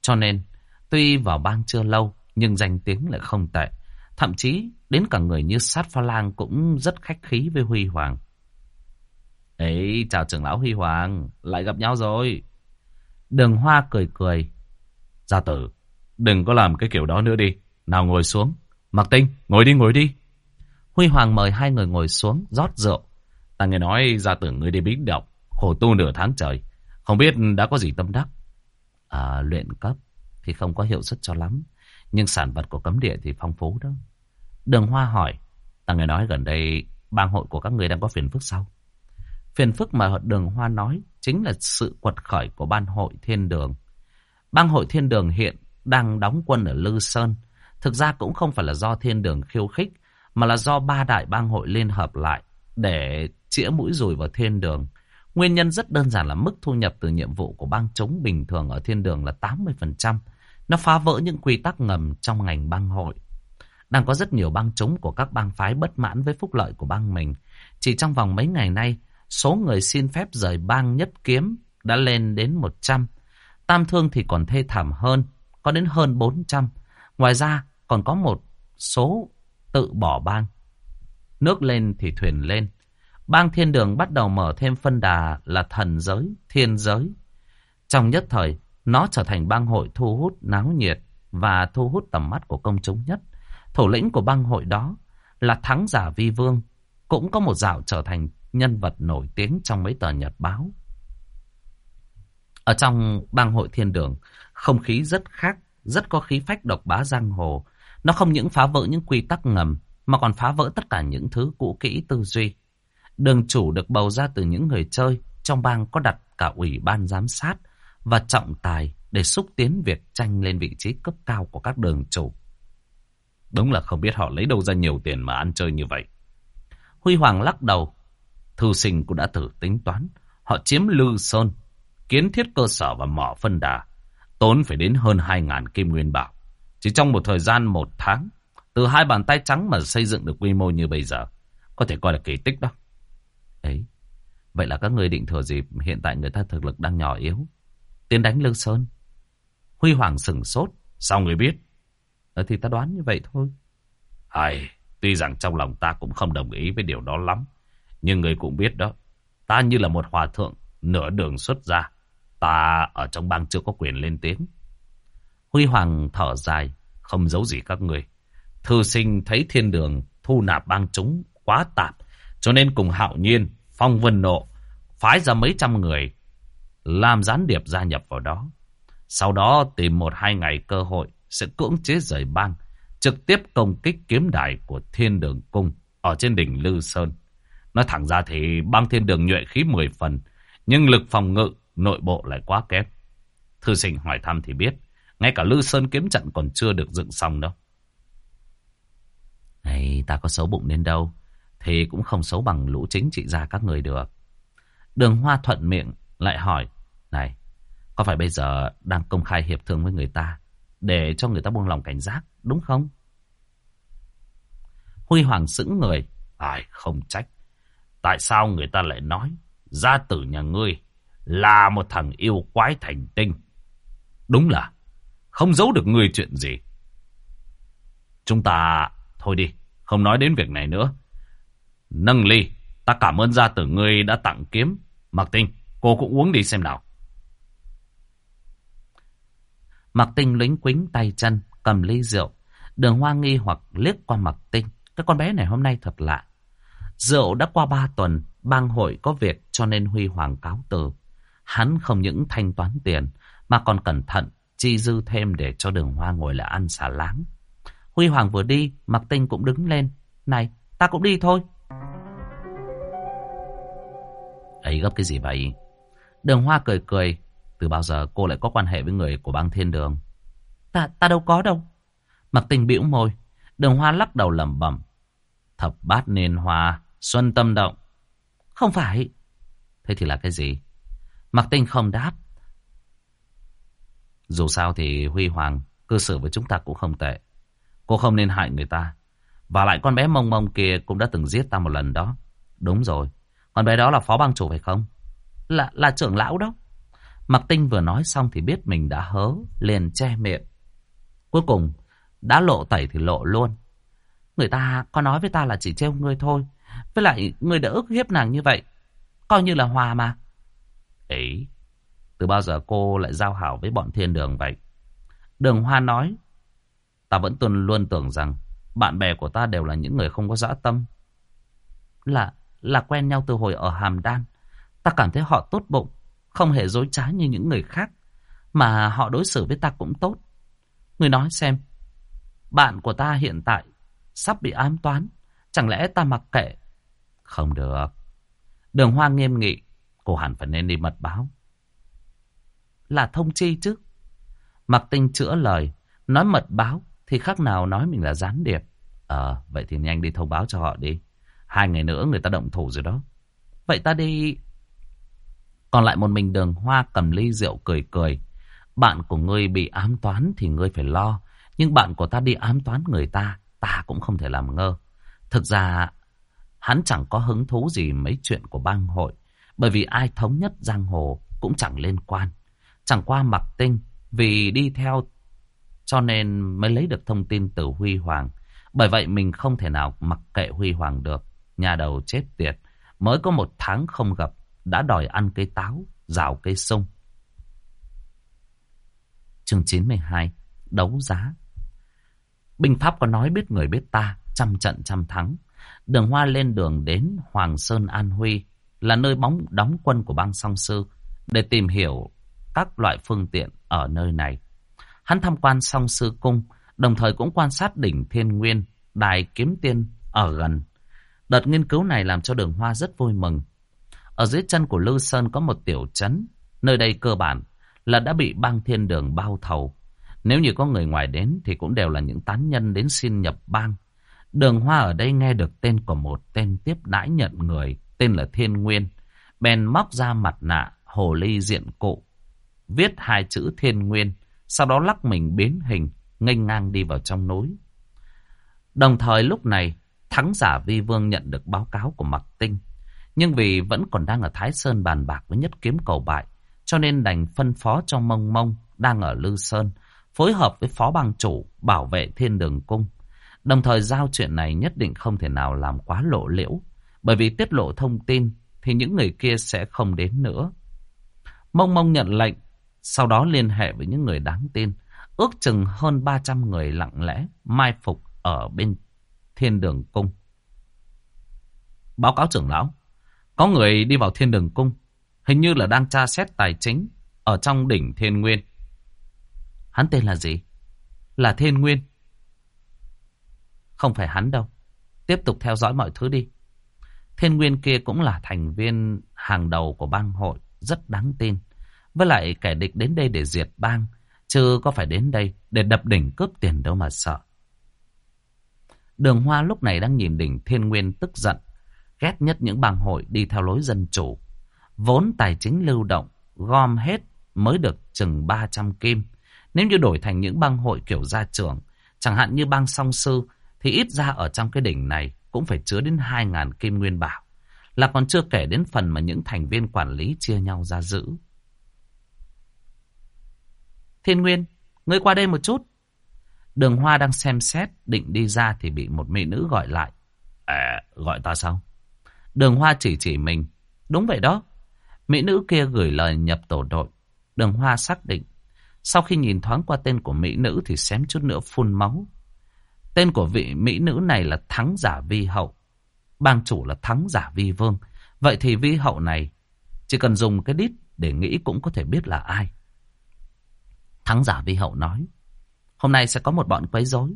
Cho nên, tuy vào bang chưa lâu, nhưng danh tiếng lại không tệ. Thậm chí, đến cả người như Sát Pha Lang cũng rất khách khí với Huy Hoàng. Ấy, chào trưởng lão Huy Hoàng, lại gặp nhau rồi. Đường Hoa cười cười. Gia tử, đừng có làm cái kiểu đó nữa đi. Nào ngồi xuống. Mặc tinh, ngồi đi, ngồi đi. Huy Hoàng mời hai người ngồi xuống, rót rượu. Ta nghe nói ra tưởng người đi bí độc, khổ tu nửa tháng trời. Không biết đã có gì tâm đắc. À, luyện cấp thì không có hiệu suất cho lắm. Nhưng sản vật của cấm địa thì phong phú đó. Đường Hoa hỏi. Ta nghe nói gần đây bang hội của các người đang có phiền phức sao? Phiền phức mà đường Hoa nói chính là sự quật khởi của ban hội thiên đường. Bang hội thiên đường hiện đang đóng quân ở Lư Sơn. Thực ra cũng không phải là do thiên đường khiêu khích, mà là do ba đại bang hội liên hợp lại để chĩa mũi rùi vào thiên đường. Nguyên nhân rất đơn giản là mức thu nhập từ nhiệm vụ của bang chống bình thường ở thiên đường là 80%. Nó phá vỡ những quy tắc ngầm trong ngành bang hội. Đang có rất nhiều bang chống của các bang phái bất mãn với phúc lợi của bang mình. Chỉ trong vòng mấy ngày nay, số người xin phép rời bang nhất kiếm đã lên đến 100. Tam thương thì còn thê thảm hơn, có đến hơn 400. Ngoài ra còn có một số tự bỏ bang. Nước lên thì thuyền lên. Bang thiên đường bắt đầu mở thêm phân đà là thần giới, thiên giới. Trong nhất thời, nó trở thành bang hội thu hút náo nhiệt và thu hút tầm mắt của công chúng nhất. Thủ lĩnh của bang hội đó là Thắng Giả Vi Vương, cũng có một dạo trở thành nhân vật nổi tiếng trong mấy tờ nhật báo. Ở trong bang hội thiên đường, không khí rất khác, rất có khí phách độc bá giang hồ. Nó không những phá vỡ những quy tắc ngầm, mà còn phá vỡ tất cả những thứ cũ kỹ tư duy. Đường chủ được bầu ra từ những người chơi, trong bang có đặt cả ủy ban giám sát và trọng tài để xúc tiến việc tranh lên vị trí cấp cao của các đường chủ. Đúng là không biết họ lấy đâu ra nhiều tiền mà ăn chơi như vậy. Huy Hoàng lắc đầu. Thư sinh cũng đã thử tính toán. Họ chiếm Lư Sơn, kiến thiết cơ sở và mỏ phân đà. Tốn phải đến hơn 2.000 kim nguyên bảo. Chỉ trong một thời gian một tháng, từ hai bàn tay trắng mà xây dựng được quy mô như bây giờ. Có thể coi là kỳ tích đó. Ấy, vậy là các người định thừa dịp hiện tại người ta thực lực đang nhỏ yếu. Tiến đánh Lương Sơn. Huy Hoàng sừng sốt. Sao người biết? Ờ, thì ta đoán như vậy thôi. Ai, tuy rằng trong lòng ta cũng không đồng ý với điều đó lắm. Nhưng người cũng biết đó. Ta như là một hòa thượng nửa đường xuất ra. Ta ở trong bang chưa có quyền lên tiếng. Huy Hoàng thở dài. Không giấu gì các người. Thư sinh thấy thiên đường thu nạp bang chúng quá tạp. Cho nên cùng hạo nhiên, phong vân nộ, phái ra mấy trăm người làm gián điệp gia nhập vào đó. Sau đó tìm một hai ngày cơ hội sẽ cưỡng chế rời bang, trực tiếp công kích kiếm đài của thiên đường cung ở trên đỉnh Lư Sơn. Nói thẳng ra thì bang thiên đường nhuệ khí 10 phần, nhưng lực phòng ngự nội bộ lại quá kém. Thư sinh hỏi thăm thì biết, ngay cả Lư Sơn kiếm trận còn chưa được dựng xong đâu. Này, ta có xấu bụng đến đâu, thì cũng không xấu bằng lũ chính trị gia các người được. Đường Hoa thuận miệng lại hỏi, này, có phải bây giờ đang công khai hiệp thương với người ta để cho người ta buông lòng cảnh giác, đúng không? Huy Hoàng sững người, ai không trách. Tại sao người ta lại nói gia tử nhà ngươi là một thằng yêu quái thành tinh. Đúng là không giấu được ngươi chuyện gì. Chúng ta thôi đi, không nói đến việc này nữa. Nâng ly, ta cảm ơn gia tử ngươi đã tặng kiếm. Mạc Tinh, cô cũng uống đi xem nào.
Mạc Tinh lính quính tay chân, cầm ly rượu. Đường Hoa nghi hoặc liếc qua Mạc Tinh. Cái con bé này hôm nay thật lạ. Rượu đã qua ba tuần, bang hội có việc cho nên Huy Hoàng cáo từ. Hắn không những thanh toán tiền, mà còn cẩn thận, chi dư thêm để cho đường Hoa ngồi lại ăn xả láng. Huy Hoàng vừa đi, Mạc Tinh cũng đứng lên. Này, ta cũng đi thôi.
Ấy gấp cái gì vậy?
Đường Hoa cười cười.
Từ bao giờ cô lại có quan hệ với người của bang thiên đường?
Ta, ta đâu có đâu. Mặc tinh bĩu môi. Đường Hoa lắc đầu lẩm bẩm.
Thập bát niên hoa, xuân tâm động.
Không phải.
Thế thì là cái gì?
Mặc tinh không đáp.
Dù sao thì Huy Hoàng cư xử với chúng ta cũng không tệ. Cô không nên hại người ta. Và lại con bé mông mông kia cũng đã từng giết ta một lần đó.
Đúng rồi. Con bé đó là phó bang chủ phải không? Là là trưởng lão đó. Mặc tinh vừa nói xong thì biết mình đã hớ, liền che miệng. Cuối cùng, đã lộ tẩy thì lộ luôn. Người ta có nói với ta là chỉ trêu ngươi thôi. Với lại, ngươi đã ức hiếp nàng như vậy. Coi như là hòa mà.
Ấy, từ bao giờ cô lại giao hảo với bọn thiên đường vậy?
Đường Hoa nói.
Ta vẫn tuân luôn tưởng rằng bạn bè của ta đều là những người không có dã tâm.
Là, là quen nhau từ hồi ở Hàm Đan. Ta cảm thấy họ tốt bụng, không hề dối trá như những người khác. Mà họ đối xử với ta cũng tốt. Người nói xem, bạn của ta hiện tại sắp bị ám toán. Chẳng lẽ ta mặc kệ?
Không được.
Đường Hoa nghiêm nghị.
Cô hẳn phải nên đi mật báo.
Là thông chi chứ. Mặc tinh chữa lời. Nói mật báo thì khác nào nói mình là gián điệp.
Ờ, vậy thì nhanh đi thông báo cho họ đi. Hai ngày nữa người ta động thủ rồi đó.
Vậy ta đi... Còn lại một mình đường hoa cầm ly rượu cười cười. Bạn của ngươi bị ám toán thì ngươi phải lo. Nhưng bạn của ta đi ám toán người ta, ta cũng không thể làm ngơ. Thực ra, hắn chẳng có hứng thú gì mấy chuyện của bang hội. Bởi vì ai thống nhất giang hồ cũng chẳng liên quan. Chẳng qua mặc tinh, vì đi theo cho nên mới lấy được thông tin từ Huy Hoàng. Bởi vậy mình không thể nào mặc kệ Huy Hoàng được. Nhà đầu chết tiệt. Mới có một tháng không gặp. Đã đòi ăn cây táo, rào cây sung. Chương 92 Đấu giá Binh Pháp có nói biết người biết ta, trăm trận trăm thắng. Đường Hoa lên đường đến Hoàng Sơn An Huy, là nơi bóng đóng quân của bang song sư, để tìm hiểu các loại phương tiện ở nơi này. Hắn tham quan xong sư cung, đồng thời cũng quan sát đỉnh Thiên Nguyên, đài kiếm tiên ở gần. Đợt nghiên cứu này làm cho đường Hoa rất vui mừng. Ở dưới chân của Lư Sơn có một tiểu trấn, nơi đây cơ bản là đã bị bang thiên đường bao thầu. Nếu như có người ngoài đến thì cũng đều là những tán nhân đến xin nhập bang. Đường Hoa ở đây nghe được tên của một tên tiếp đãi nhận người, tên là Thiên Nguyên. Bèn móc ra mặt nạ, hồ ly diện cụ, viết hai chữ Thiên Nguyên, sau đó lắc mình biến hình, nghênh ngang đi vào trong núi. Đồng thời lúc này, thắng giả vi vương nhận được báo cáo của Mạc Tinh. Nhưng vì vẫn còn đang ở Thái Sơn bàn bạc với nhất kiếm cầu bại, cho nên đành phân phó cho Mông Mông đang ở Lư Sơn, phối hợp với phó bang chủ bảo vệ thiên đường cung. Đồng thời giao chuyện này nhất định không thể nào làm quá lộ liễu, bởi vì tiết lộ thông tin thì những người kia sẽ không đến nữa. Mông Mông nhận lệnh, sau đó liên hệ với những người đáng tin, ước chừng hơn 300 người lặng lẽ mai phục ở bên thiên đường cung. Báo cáo trưởng lão, có người đi vào thiên đường cung, hình như là đang tra xét tài chính ở trong đỉnh thiên nguyên. Hắn tên là gì? Là thiên nguyên. Không phải hắn đâu. Tiếp tục theo dõi mọi thứ đi. Thiên nguyên kia cũng là thành viên hàng đầu của bang hội, rất đáng tin. Với lại kẻ địch đến đây để diệt bang, chứ có phải đến đây để đập đỉnh cướp tiền đâu mà sợ. Đường Hoa lúc này đang nhìn đỉnh thiên nguyên tức giận, ghét nhất những bang hội đi theo lối dân chủ. Vốn tài chính lưu động, gom hết mới được chừng 300 kim. Nếu như đổi thành những bang hội kiểu gia trưởng, chẳng hạn như bang song sư, thì ít ra ở trong cái đỉnh này cũng phải chứa đến 2.000 kim nguyên bảo.
Là còn chưa kể đến phần mà những thành viên quản lý chia nhau ra giữ. Thiên Nguyên, ngươi qua đây một chút. Đường Hoa đang xem xét, định đi ra thì bị một mỹ nữ gọi lại. À, gọi ta sao? Đường Hoa chỉ chỉ mình. Đúng vậy đó. Mỹ nữ kia gửi lời nhập tổ đội. Đường Hoa xác định. Sau khi nhìn thoáng qua tên của mỹ nữ thì xém chút nữa phun máu. Tên của vị mỹ nữ này là Thắng Giả Vi Hậu. Bang chủ là Thắng Giả Vi Vương. Vậy thì Vi Hậu này chỉ cần dùng cái đít để nghĩ cũng có thể biết là ai. Thắng Giả Vi Hậu nói. Hôm nay sẽ có một bọn quấy rối.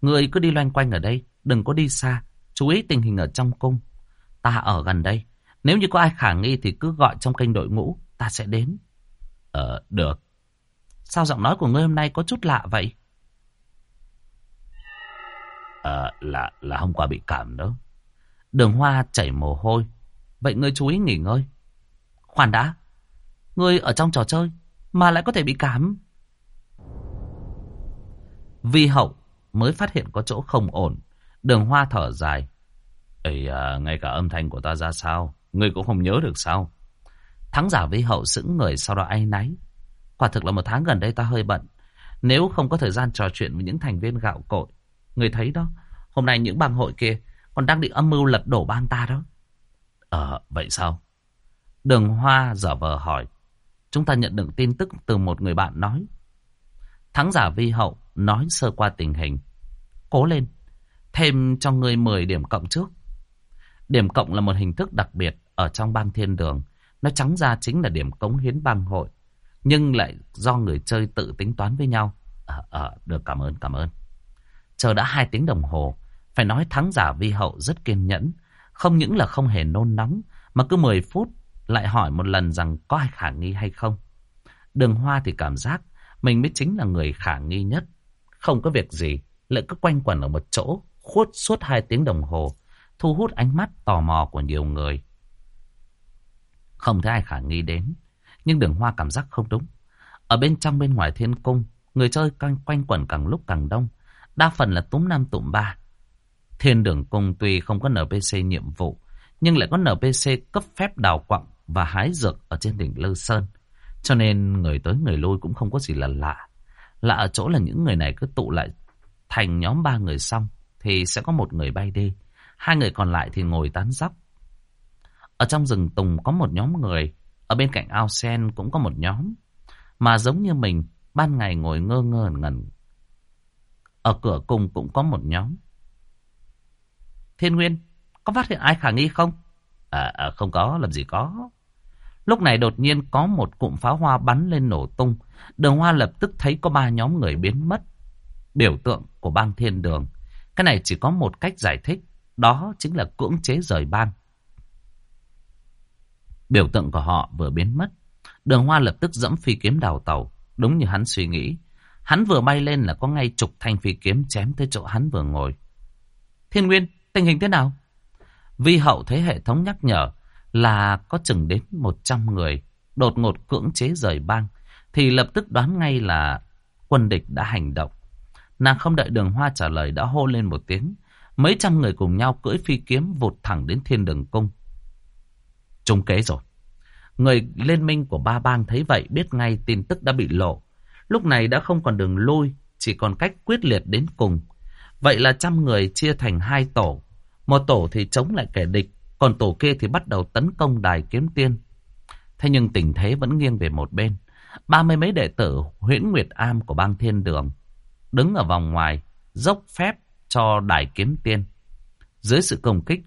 Người cứ đi loanh quanh ở đây, đừng có đi xa. Chú ý tình hình ở trong cung. Ta ở gần đây. Nếu như có ai khả nghi thì cứ gọi trong kênh đội ngũ, ta sẽ đến. Ờ, được. Sao giọng nói của ngươi hôm nay có chút lạ vậy? Ờ, là, là hôm qua bị cảm đó. Đường hoa chảy mồ hôi. Vậy ngươi chú ý nghỉ ngơi. Khoan đã. Ngươi ở trong trò chơi mà lại có thể bị cảm. Vi hậu mới phát hiện có chỗ không ổn. Đường hoa thở dài. Ê, à, ngay cả âm thanh của ta ra sao, ngươi cũng không nhớ được sao. Thắng giả vi hậu sững người sau đó ai náy. Quả thực là một tháng gần đây ta hơi bận. Nếu không có thời gian trò chuyện với những thành viên gạo cội. Người thấy đó, hôm nay những bang hội kia còn đang định âm mưu lật đổ bang ta đó. Ờ, vậy sao? Đường Hoa dở vờ hỏi. Chúng ta nhận được tin tức từ một người bạn nói. Thắng giả vi hậu nói sơ qua tình hình. Cố lên, thêm cho người 10 điểm cộng trước. Điểm cộng là một hình thức đặc biệt ở trong bang thiên đường. Nó trắng ra chính là điểm cống hiến bang hội. Nhưng lại do người chơi tự tính toán với nhau. Ờ, à, được cảm ơn, cảm ơn. Chờ đã hai tiếng đồng hồ. Phải nói thắng giả vi hậu rất kiên nhẫn. Không những là không hề nôn nóng. Mà cứ 10 phút lại hỏi một lần rằng có ai khả nghi hay không. Đường hoa thì cảm giác mình mới chính là người khả nghi nhất. Không có việc gì, lại cứ quanh quẩn ở một chỗ, khuất suốt hai tiếng đồng hồ, thu hút ánh mắt tò mò của nhiều người. Không thấy ai khả nghi đến, nhưng đường hoa cảm giác không đúng. Ở bên trong bên ngoài thiên cung, người chơi quanh, quanh quẩn càng lúc càng đông, đa phần là túm nam tụm ba. Thiên đường cung tuy không có NPC nhiệm vụ, nhưng lại có NPC cấp phép đào quặng và hái dược ở trên đỉnh Lư Sơn. Cho nên người tới người lui cũng không có gì là lạ. Lạ ở chỗ là những người này cứ tụ lại thành nhóm ba người xong thì sẽ có một người bay đi. Hai người còn lại thì ngồi tán dóc. Ở trong rừng tùng có một nhóm người. Ở bên cạnh ao sen cũng có một nhóm. Mà giống như mình, ban ngày ngồi ngơ ngơ ngẩn. Ở cửa cùng cũng có một nhóm. Thiên Nguyên, có phát hiện ai khả nghi không? À, à không có, làm gì có. Lúc này đột nhiên có một cụm pháo hoa bắn lên nổ tung. Đường hoa lập tức thấy có ba nhóm người biến mất. Biểu tượng của bang thiên đường. Cái này chỉ có một cách giải thích. Đó chính là cưỡng chế rời bang. Biểu tượng của họ vừa biến mất. Đường hoa lập tức dẫm phi kiếm đào tàu. Đúng như hắn suy nghĩ. Hắn vừa bay lên là có ngay chục thanh phi kiếm chém tới chỗ hắn vừa ngồi. Thiên Nguyên, tình hình thế nào? Vi hậu thấy hệ thống nhắc nhở là có chừng đến 100 người đột ngột cưỡng chế rời bang, thì lập tức đoán ngay là quân địch đã hành động. Nàng không đợi đường hoa trả lời đã hô lên một tiếng. Mấy trăm người cùng nhau cưỡi phi kiếm vụt thẳng đến thiên đường cung. Trung kế rồi. Người liên minh của ba bang thấy vậy biết ngay tin tức đã bị lộ. Lúc này đã không còn đường lui, chỉ còn cách quyết liệt đến cùng. Vậy là trăm người chia thành hai tổ. Một tổ thì chống lại kẻ địch, còn tổ kia thì bắt đầu tấn công đài kiếm tiên. Thế nhưng tình thế vẫn nghiêng về một bên. Ba mươi mấy đệ tử huyễn Nguyệt Am của bang thiên đường. Đứng ở vòng ngoài, dốc phép cho đài kiếm tiên. Dưới sự công kích,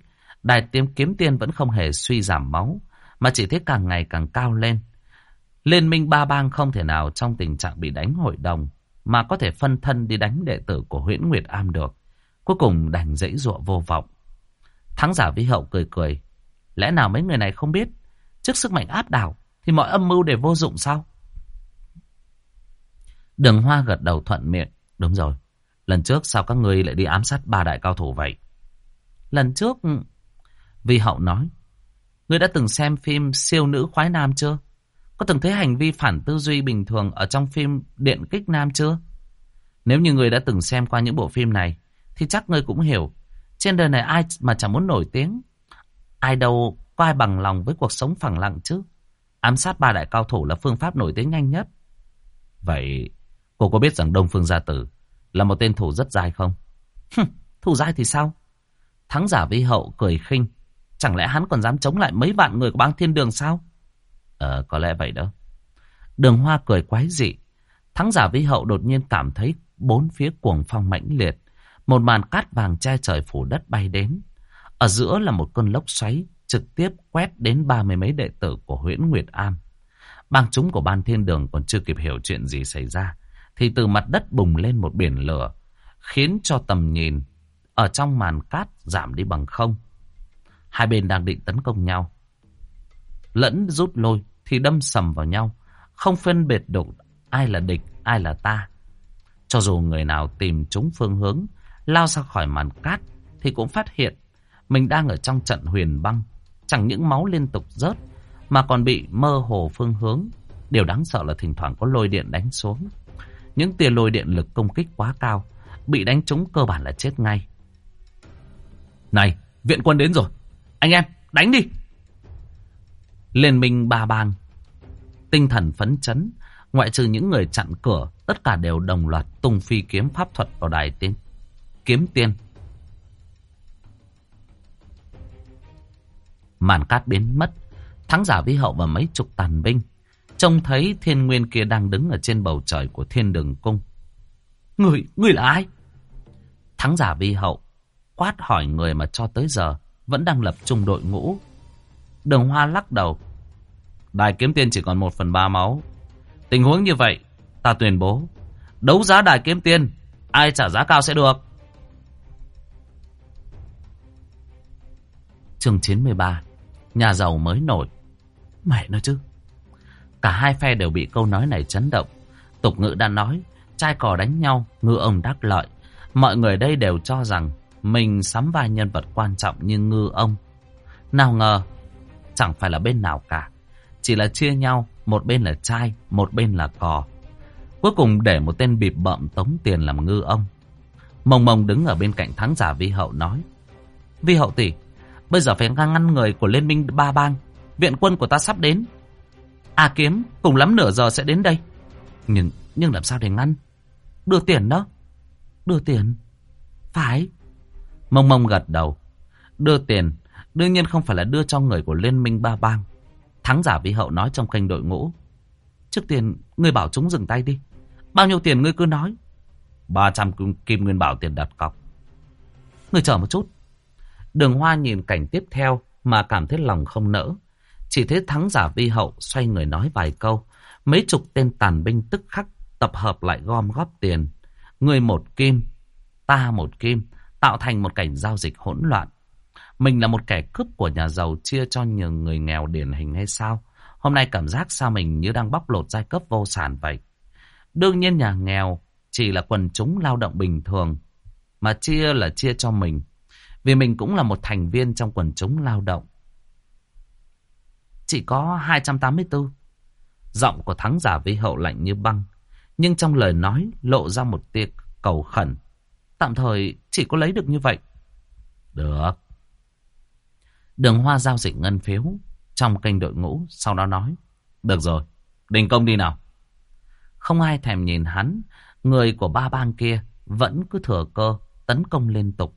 đài tiêm kiếm tiên vẫn không hề suy giảm máu, mà chỉ thấy càng ngày càng cao lên. Liên minh ba bang không thể nào trong tình trạng bị đánh hội đồng, mà có thể phân thân đi đánh đệ tử của huyễn Nguyệt Am được. Cuối cùng đành dãy dụa vô vọng. Thắng giả vi hậu cười cười. Lẽ nào mấy người này không biết, trước sức mạnh áp đảo, thì mọi âm mưu đều vô dụng sao? Đường Hoa gật đầu thuận miệng. Đúng rồi, lần trước sao các ngươi lại đi ám sát ba đại cao thủ vậy? Lần trước, Vi Hậu nói, ngươi đã từng xem phim siêu nữ khoái nam chưa? Có từng thấy hành vi phản tư duy bình thường ở trong phim Điện Kích Nam chưa? Nếu như người đã từng xem qua những bộ phim này, thì chắc ngươi cũng hiểu trên đời này ai mà chẳng muốn nổi tiếng. Ai đâu Có ai bằng lòng với cuộc sống phẳng lặng chứ? Ám sát ba đại cao thủ là phương pháp nổi tiếng nhanh nhất. Vậy cô có biết rằng Đông Phương Gia Tử là một tên thủ rất dai không? thủ dai thì sao? Thắng giả vi hậu cười khinh. Chẳng lẽ hắn còn dám chống lại mấy vạn người của bang thiên đường sao? Ờ, có lẽ vậy đó. Đường hoa cười quái dị. Thắng giả vi hậu đột nhiên cảm thấy bốn phía cuồng phong mãnh liệt. Một màn cát vàng che trời phủ đất bay đến. Ở giữa là một cơn lốc xoáy trực tiếp quét đến ba mươi mấy đệ tử của huyện Nguyệt An. Bang chúng của ban thiên đường còn chưa kịp hiểu chuyện gì xảy ra. Thì từ mặt đất bùng lên một biển lửa. Khiến cho tầm nhìn ở trong màn cát giảm đi bằng không. Hai bên đang định tấn công nhau. Lẫn rút lôi thì đâm sầm vào nhau. Không phân biệt được ai là địch, ai là ta. Cho dù người nào tìm trúng phương hướng, lao ra khỏi màn cát, thì cũng phát hiện mình đang ở trong trận huyền băng. Chẳng những máu liên tục rớt, mà còn bị mơ hồ phương hướng. Điều đáng sợ là thỉnh thoảng có lôi điện đánh xuống. Những tia lôi điện lực công kích quá cao, bị đánh trúng cơ bản là chết ngay. Này, viện quân đến rồi. Anh em, đánh đi. Liên minh ba bang. Tinh thần phấn chấn. Ngoại trừ những người chặn cửa, tất cả đều đồng loạt tung phi kiếm pháp thuật vào đài tiên. Kiếm tiên. Màn cát biến mất. Thắng giả vi hậu và mấy chục tàn binh. Trông thấy thiên nguyên kia đang đứng ở trên bầu trời của thiên đường cung. Người, người là ai? Thắng giả vi hậu quát hỏi người mà cho tới giờ vẫn đang lập trung đội ngũ. Đường Hoa lắc đầu. Đài kiếm tiên chỉ còn một phần ba máu. Tình huống như vậy, ta tuyên bố. Đấu giá đài kiếm tiên, ai trả giá cao sẽ được. Chương 93 Nhà giàu mới nổi Mẹ nói chứ Cả hai phe đều bị câu nói này chấn động Tục ngữ đã nói Trai cò đánh nhau, ngư ông đắc lợi Mọi người đây đều cho rằng mình sắm vai nhân vật quan trọng như ngư ông. Nào ngờ, chẳng phải là bên nào cả. Chỉ là chia nhau, một bên là trai, một bên là cò. Cuối cùng để một tên bịp bậm tống tiền làm ngư ông. Mông mông đứng ở bên cạnh thắng giả Vi Hậu nói. Vi Hậu tỷ, bây giờ phải ngăn người của Liên minh Ba Bang. Viện quân của ta sắp đến. À kiếm, cùng lắm nửa giờ sẽ đến đây. Nhưng, nhưng làm sao để ngăn? Đưa tiền đó. Đưa tiền. Phải. Mông mông gật đầu. Đưa tiền, đương nhiên không phải là đưa cho người của Liên minh Ba Bang. Thắng giả vi hậu nói trong kênh đội ngũ. Trước tiền ngươi bảo chúng dừng tay đi. Bao nhiêu tiền ngươi cứ nói. 300 kim nguyên bảo tiền đặt cọc. Ngươi chờ một chút. Đường Hoa nhìn cảnh tiếp theo mà cảm thấy lòng không nỡ. Chỉ thấy thắng giả vi hậu xoay người nói vài câu. Mấy chục tên tàn binh tức khắc tập hợp lại gom góp tiền. Người một kim, ta một kim tạo thành một cảnh giao dịch hỗn loạn. Mình là một kẻ cướp của nhà giàu chia cho nhiều người nghèo điển hình hay sao? Hôm nay cảm giác sao mình như đang bóc lột giai cấp vô sản vậy? Đương nhiên nhà nghèo chỉ là quần chúng lao động bình thường, mà chia là chia cho mình. Vì mình cũng là một thành viên trong quần chúng lao động. Chỉ có 284. Giọng của thắng giả vi hậu lạnh như băng. Nhưng trong lời nói lộ ra một tia cầu khẩn. Tạm thời chỉ có lấy được như vậy. Được. Đường Hoa giao dịch ngân phiếu trong kênh đội ngũ, sau đó nói. Được rồi, đình công đi nào. Không ai thèm nhìn hắn, người của ba bang kia vẫn cứ thừa cơ tấn công liên tục.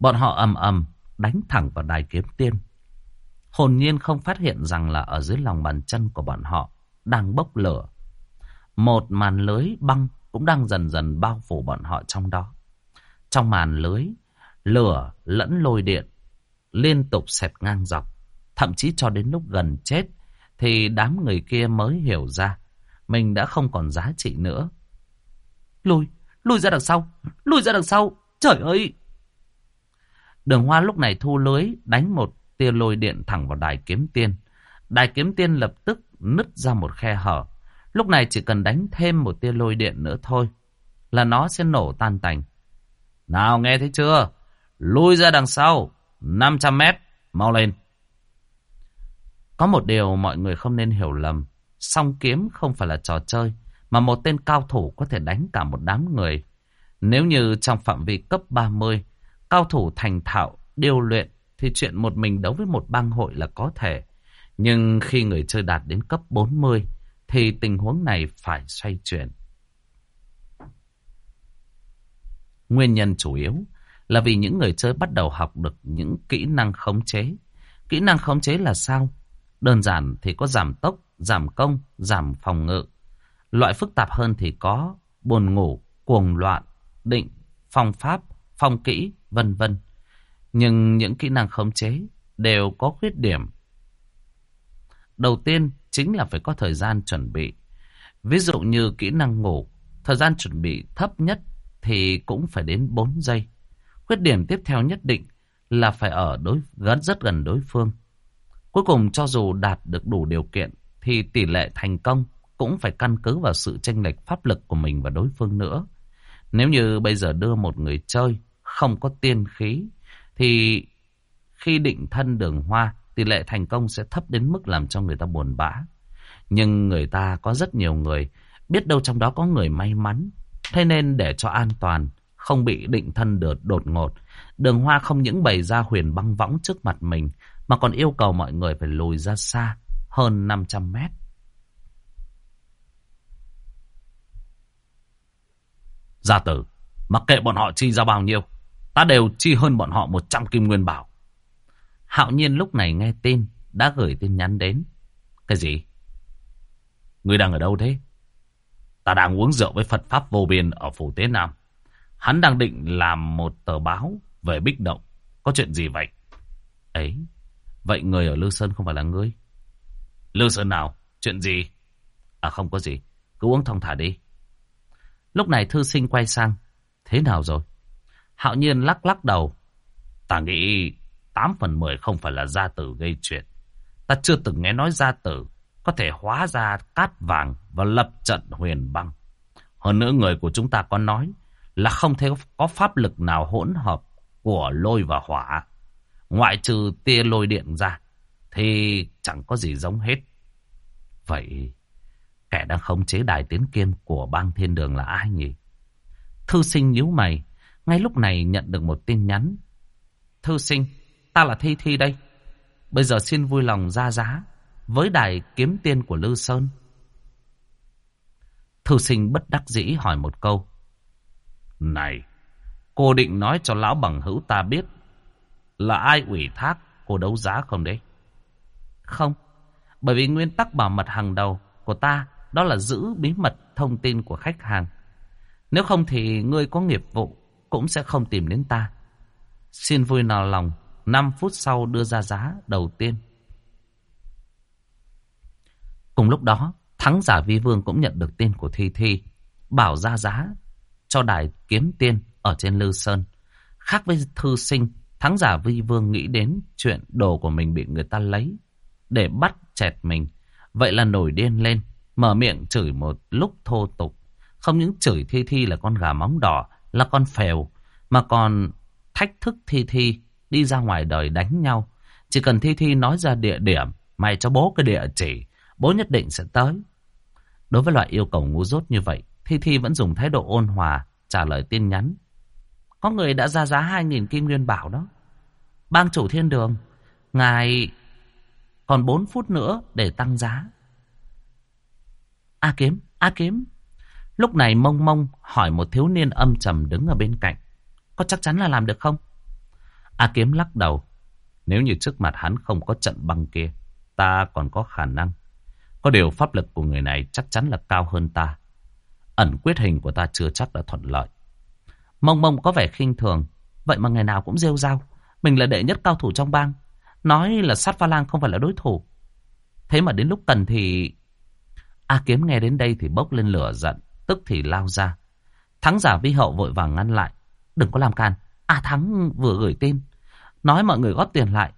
Bọn họ ầm ầm đánh thẳng vào đài kiếm tiên. Hồn nhiên không phát hiện rằng là ở dưới lòng bàn chân của bọn họ đang bốc lửa. Một màn lưới băng cũng đang dần dần bao phủ bọn họ trong đó. Trong màn lưới, lửa lẫn lôi điện liên tục xẹt ngang dọc. Thậm chí cho đến lúc gần chết thì đám người kia mới hiểu ra mình đã không còn giá trị nữa. Lùi, lùi ra đằng sau, lùi ra đằng sau, trời ơi! Đường Hoa lúc này thu lưới đánh một tia lôi điện thẳng vào đài kiếm tiên. Đài kiếm tiên lập tức nứt ra một khe hở. Lúc này chỉ cần đánh thêm một tia lôi điện nữa thôi là nó sẽ nổ tan tành. Nào nghe thấy chưa? Lui ra đằng sau, 500 mét, mau lên. Có một điều mọi người không nên hiểu lầm. Song kiếm không phải là trò chơi, mà một tên cao thủ có thể đánh cả một đám người. Nếu như trong phạm vi cấp 30, cao thủ thành thạo, điêu luyện, thì chuyện một mình đấu với một bang hội là có thể. Nhưng khi người chơi đạt đến cấp 40, thì tình huống này phải xoay chuyển. Nguyên nhân chủ yếu là vì những người chơi bắt đầu học được những kỹ năng khống chế. Kỹ năng khống chế là sao? Đơn giản thì có giảm tốc, giảm công, giảm phòng ngự. Loại phức tạp hơn thì có buồn ngủ, cuồng loạn, định, phong pháp, phong kỹ, vân vân. Nhưng những kỹ năng khống chế đều có khuyết điểm. Đầu tiên chính là phải có thời gian chuẩn bị. Ví dụ như kỹ năng ngủ, thời gian chuẩn bị thấp nhất thì cũng phải đến 4 giây. Khuyết điểm tiếp theo nhất định là phải ở đối gần rất gần đối phương. Cuối cùng cho dù đạt được đủ điều kiện thì tỷ lệ thành công cũng phải căn cứ vào sự tranh lệch pháp lực của mình và đối phương nữa. Nếu như bây giờ đưa một người chơi không có tiên khí thì khi định thân đường hoa tỷ lệ thành công sẽ thấp đến mức làm cho người ta buồn bã. Nhưng người ta có rất nhiều người biết đâu trong đó có người may mắn. Thế nên để cho an toàn không bị định thân được đột ngột. Đường hoa không những bày ra huyền băng võng trước mặt mình, mà còn yêu cầu mọi người phải lùi ra xa, hơn 500 mét. Gia tử, mặc kệ bọn họ chi ra bao nhiêu, ta đều chi hơn bọn họ 100 kim nguyên bảo. Hạo nhiên lúc này nghe tin, đã gửi tin nhắn đến. Cái gì? Người đang ở đâu thế? Ta đang uống rượu với Phật Pháp vô biên ở phủ Tế Nam. Hắn đang định làm một tờ báo về bích động. Có chuyện gì vậy? Ấy, vậy người ở Lư Sơn không phải là ngươi? Lư Sơn nào? Chuyện gì? À không có gì, cứ uống thong thả đi. Lúc này thư sinh quay sang. Thế nào rồi? Hạo nhiên lắc lắc đầu. Ta nghĩ 8 phần 10 không phải là gia tử gây chuyện. Ta chưa từng nghe nói gia tử có thể hóa ra cát vàng và lập trận huyền băng. Hơn nữa người của chúng ta có nói là không thể có pháp lực nào hỗn hợp của lôi và hỏa. Ngoại trừ tia lôi điện ra thì chẳng có gì giống hết. Vậy kẻ đang khống chế đài tiến kiêm của bang thiên đường là ai nhỉ? Thư sinh nhíu mày, ngay lúc này nhận được một tin nhắn. Thư sinh, ta là Thi Thi đây. Bây giờ xin vui lòng ra giá với đài kiếm tiên của Lư Sơn. Thư sinh bất đắc dĩ hỏi một câu. Này, cô định nói cho lão bằng hữu ta biết là ai ủy thác cô đấu giá không đấy? Không, bởi vì nguyên tắc bảo mật hàng đầu của ta đó là giữ bí mật thông tin của khách hàng. Nếu không thì ngươi có nghiệp vụ cũng sẽ không tìm đến ta. Xin vui nào lòng, 5 phút sau đưa ra giá đầu tiên. Cùng lúc đó, thắng giả vi vương cũng nhận được tin của Thi Thi, bảo ra giá cho đài kiếm tiên ở trên Lư Sơn. Khác với thư sinh, thắng giả vi vương nghĩ đến chuyện đồ của mình bị người ta lấy để bắt chẹt mình. Vậy là nổi điên lên, mở miệng chửi một lúc thô tục. Không những chửi Thi Thi là con gà móng đỏ, là con phèo, mà còn thách thức Thi Thi đi ra ngoài đời đánh nhau. Chỉ cần Thi Thi nói ra địa điểm, mày cho bố cái địa chỉ, bố nhất định sẽ tới. Đối với loại yêu cầu ngu dốt như vậy, Thi Thi vẫn dùng thái độ ôn hòa trả lời tin nhắn. Có người đã ra giá 2.000 kim nguyên bảo đó. Bang chủ thiên đường, ngài còn 4 phút nữa để tăng giá. A kiếm, A kiếm. Lúc này mông mông hỏi một thiếu niên âm trầm đứng ở bên cạnh. Có chắc chắn là làm được không? A kiếm lắc đầu. Nếu như trước mặt hắn không có trận băng kia, ta còn có khả năng. Có điều pháp lực của người này chắc chắn là cao hơn ta. Ẩn quyết hình của ta chưa chắc đã thuận lợi. Mông mông có vẻ khinh thường. Vậy mà ngày nào cũng rêu rao. Mình là đệ nhất cao thủ trong bang. Nói là sát pha lang không phải là đối thủ. Thế mà đến lúc cần thì... A kiếm nghe đến đây thì bốc lên lửa giận. Tức thì lao ra. Thắng giả vi hậu vội vàng ngăn lại. Đừng có làm can. A Thắng vừa gửi tin. Nói mọi người góp tiền lại.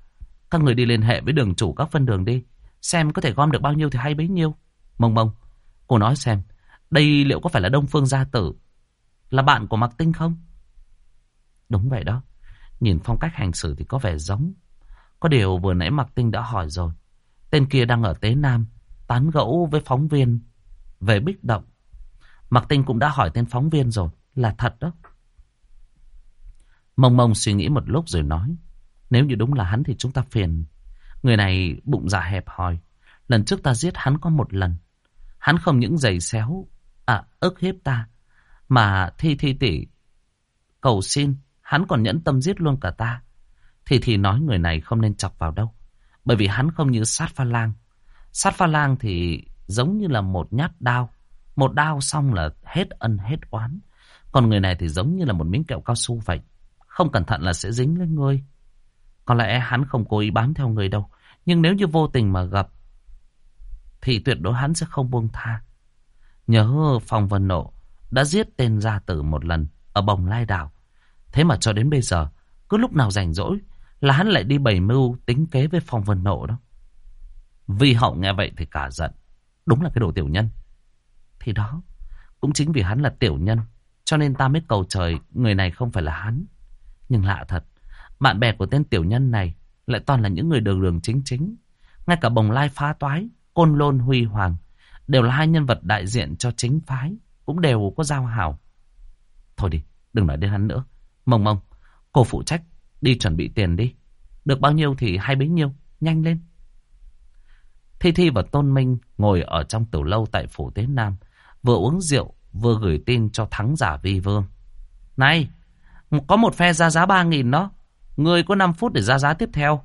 Các người đi liên hệ với đường chủ các phân đường đi. Xem có thể gom được bao nhiêu thì hay bấy nhiêu. Mông mông. Cô nói xem. Đây liệu có phải là Đông Phương Gia Tử? Là bạn của Mạc Tinh không? Đúng vậy đó. Nhìn phong cách hành xử thì có vẻ giống. Có điều vừa nãy Mạc Tinh đã hỏi rồi. Tên kia đang ở Tế Nam. Tán gẫu với phóng viên về bích động. Mạc Tinh cũng đã hỏi tên phóng viên rồi. Là thật đó. Mông mông suy nghĩ một lúc rồi nói. Nếu như đúng là hắn thì chúng ta phiền. Người này bụng dạ hẹp hòi. Lần trước ta giết hắn có một lần. Hắn không những giày xéo, à ức hiếp ta. Mà thi thi tỷ cầu xin, hắn còn nhẫn tâm giết luôn cả ta. Thì thì nói người này không nên chọc vào đâu. Bởi vì hắn không như sát pha lang. Sát pha lang thì giống như là một nhát đao. Một đao xong là hết ân hết oán. Còn người này thì giống như là một miếng kẹo cao su vậy. Không cẩn thận là sẽ dính lên ngươi. Có lẽ hắn không cố ý bám theo người đâu. Nhưng nếu như vô tình mà gặp, thì tuyệt đối hắn sẽ không buông tha. Nhớ Phong Vân Nộ đã giết tên gia tử một lần ở Bồng Lai Đảo. Thế mà cho đến bây giờ, cứ lúc nào rảnh rỗi là hắn lại đi bày mưu tính kế với Phong Vân Nộ đó. Vì hậu nghe vậy thì cả giận. Đúng là cái đồ tiểu nhân. Thì đó, cũng chính vì hắn là tiểu nhân, cho nên ta mới cầu trời người này không phải là hắn. Nhưng lạ thật, bạn bè của tên tiểu nhân này lại toàn là những người đường đường chính chính. Ngay cả bồng lai phá toái, côn lôn huy hoàng, đều là hai nhân vật đại diện cho chính phái, cũng đều có giao hảo. Thôi đi, đừng nói đến hắn nữa. Mông mông, cô phụ trách, đi chuẩn bị tiền đi. Được bao nhiêu thì hay bấy nhiêu, nhanh lên. Thi Thi và Tôn Minh ngồi ở trong tiểu lâu tại phủ Tế Nam, vừa uống rượu, vừa gửi tin cho thắng giả vi vương. Này, có một phe ra giá ba nghìn đó. Người có 5 phút để ra giá tiếp theo.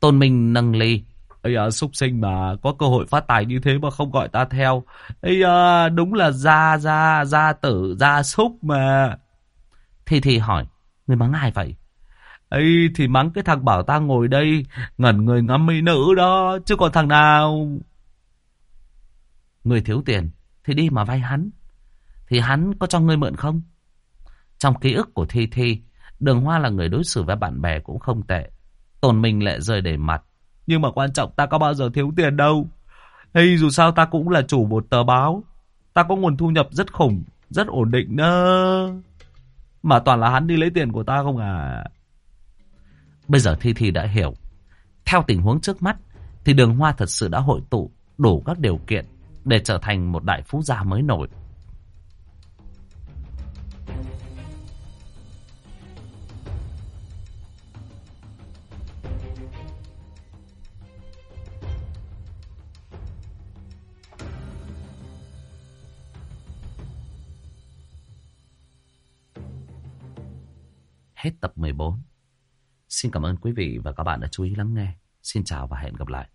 Tôn Minh nâng ly. Ây à, xúc sinh mà, có cơ hội phát tài như thế mà không gọi ta theo. Ây à, đúng là gia, gia, gia tử, gia súc mà. Thì thì hỏi, người mắng ai vậy? Ây, thì mắng cái thằng bảo ta ngồi đây, ngẩn người ngắm mỹ nữ đó, chứ còn thằng nào... Người thiếu tiền, thì đi mà vay hắn. Thì hắn có cho ngươi mượn không? Trong ký ức của Thi Thi, Đường Hoa là người đối xử với bạn bè cũng không tệ. Tồn mình lệ rơi đầy mặt. Nhưng mà quan trọng ta có bao giờ thiếu tiền đâu. Hay dù sao ta cũng là chủ một tờ báo. Ta có nguồn thu nhập rất khủng, rất ổn định đó. Mà toàn là hắn đi lấy tiền của ta không à. Bây giờ Thi Thi đã hiểu. Theo tình huống trước mắt, thì đường hoa thật sự đã hội tụ đủ các điều kiện để trở thành một đại phú gia mới nổi. Hết tập 14. Xin cảm ơn quý vị và các bạn đã chú ý lắng nghe. Xin chào và hẹn gặp lại.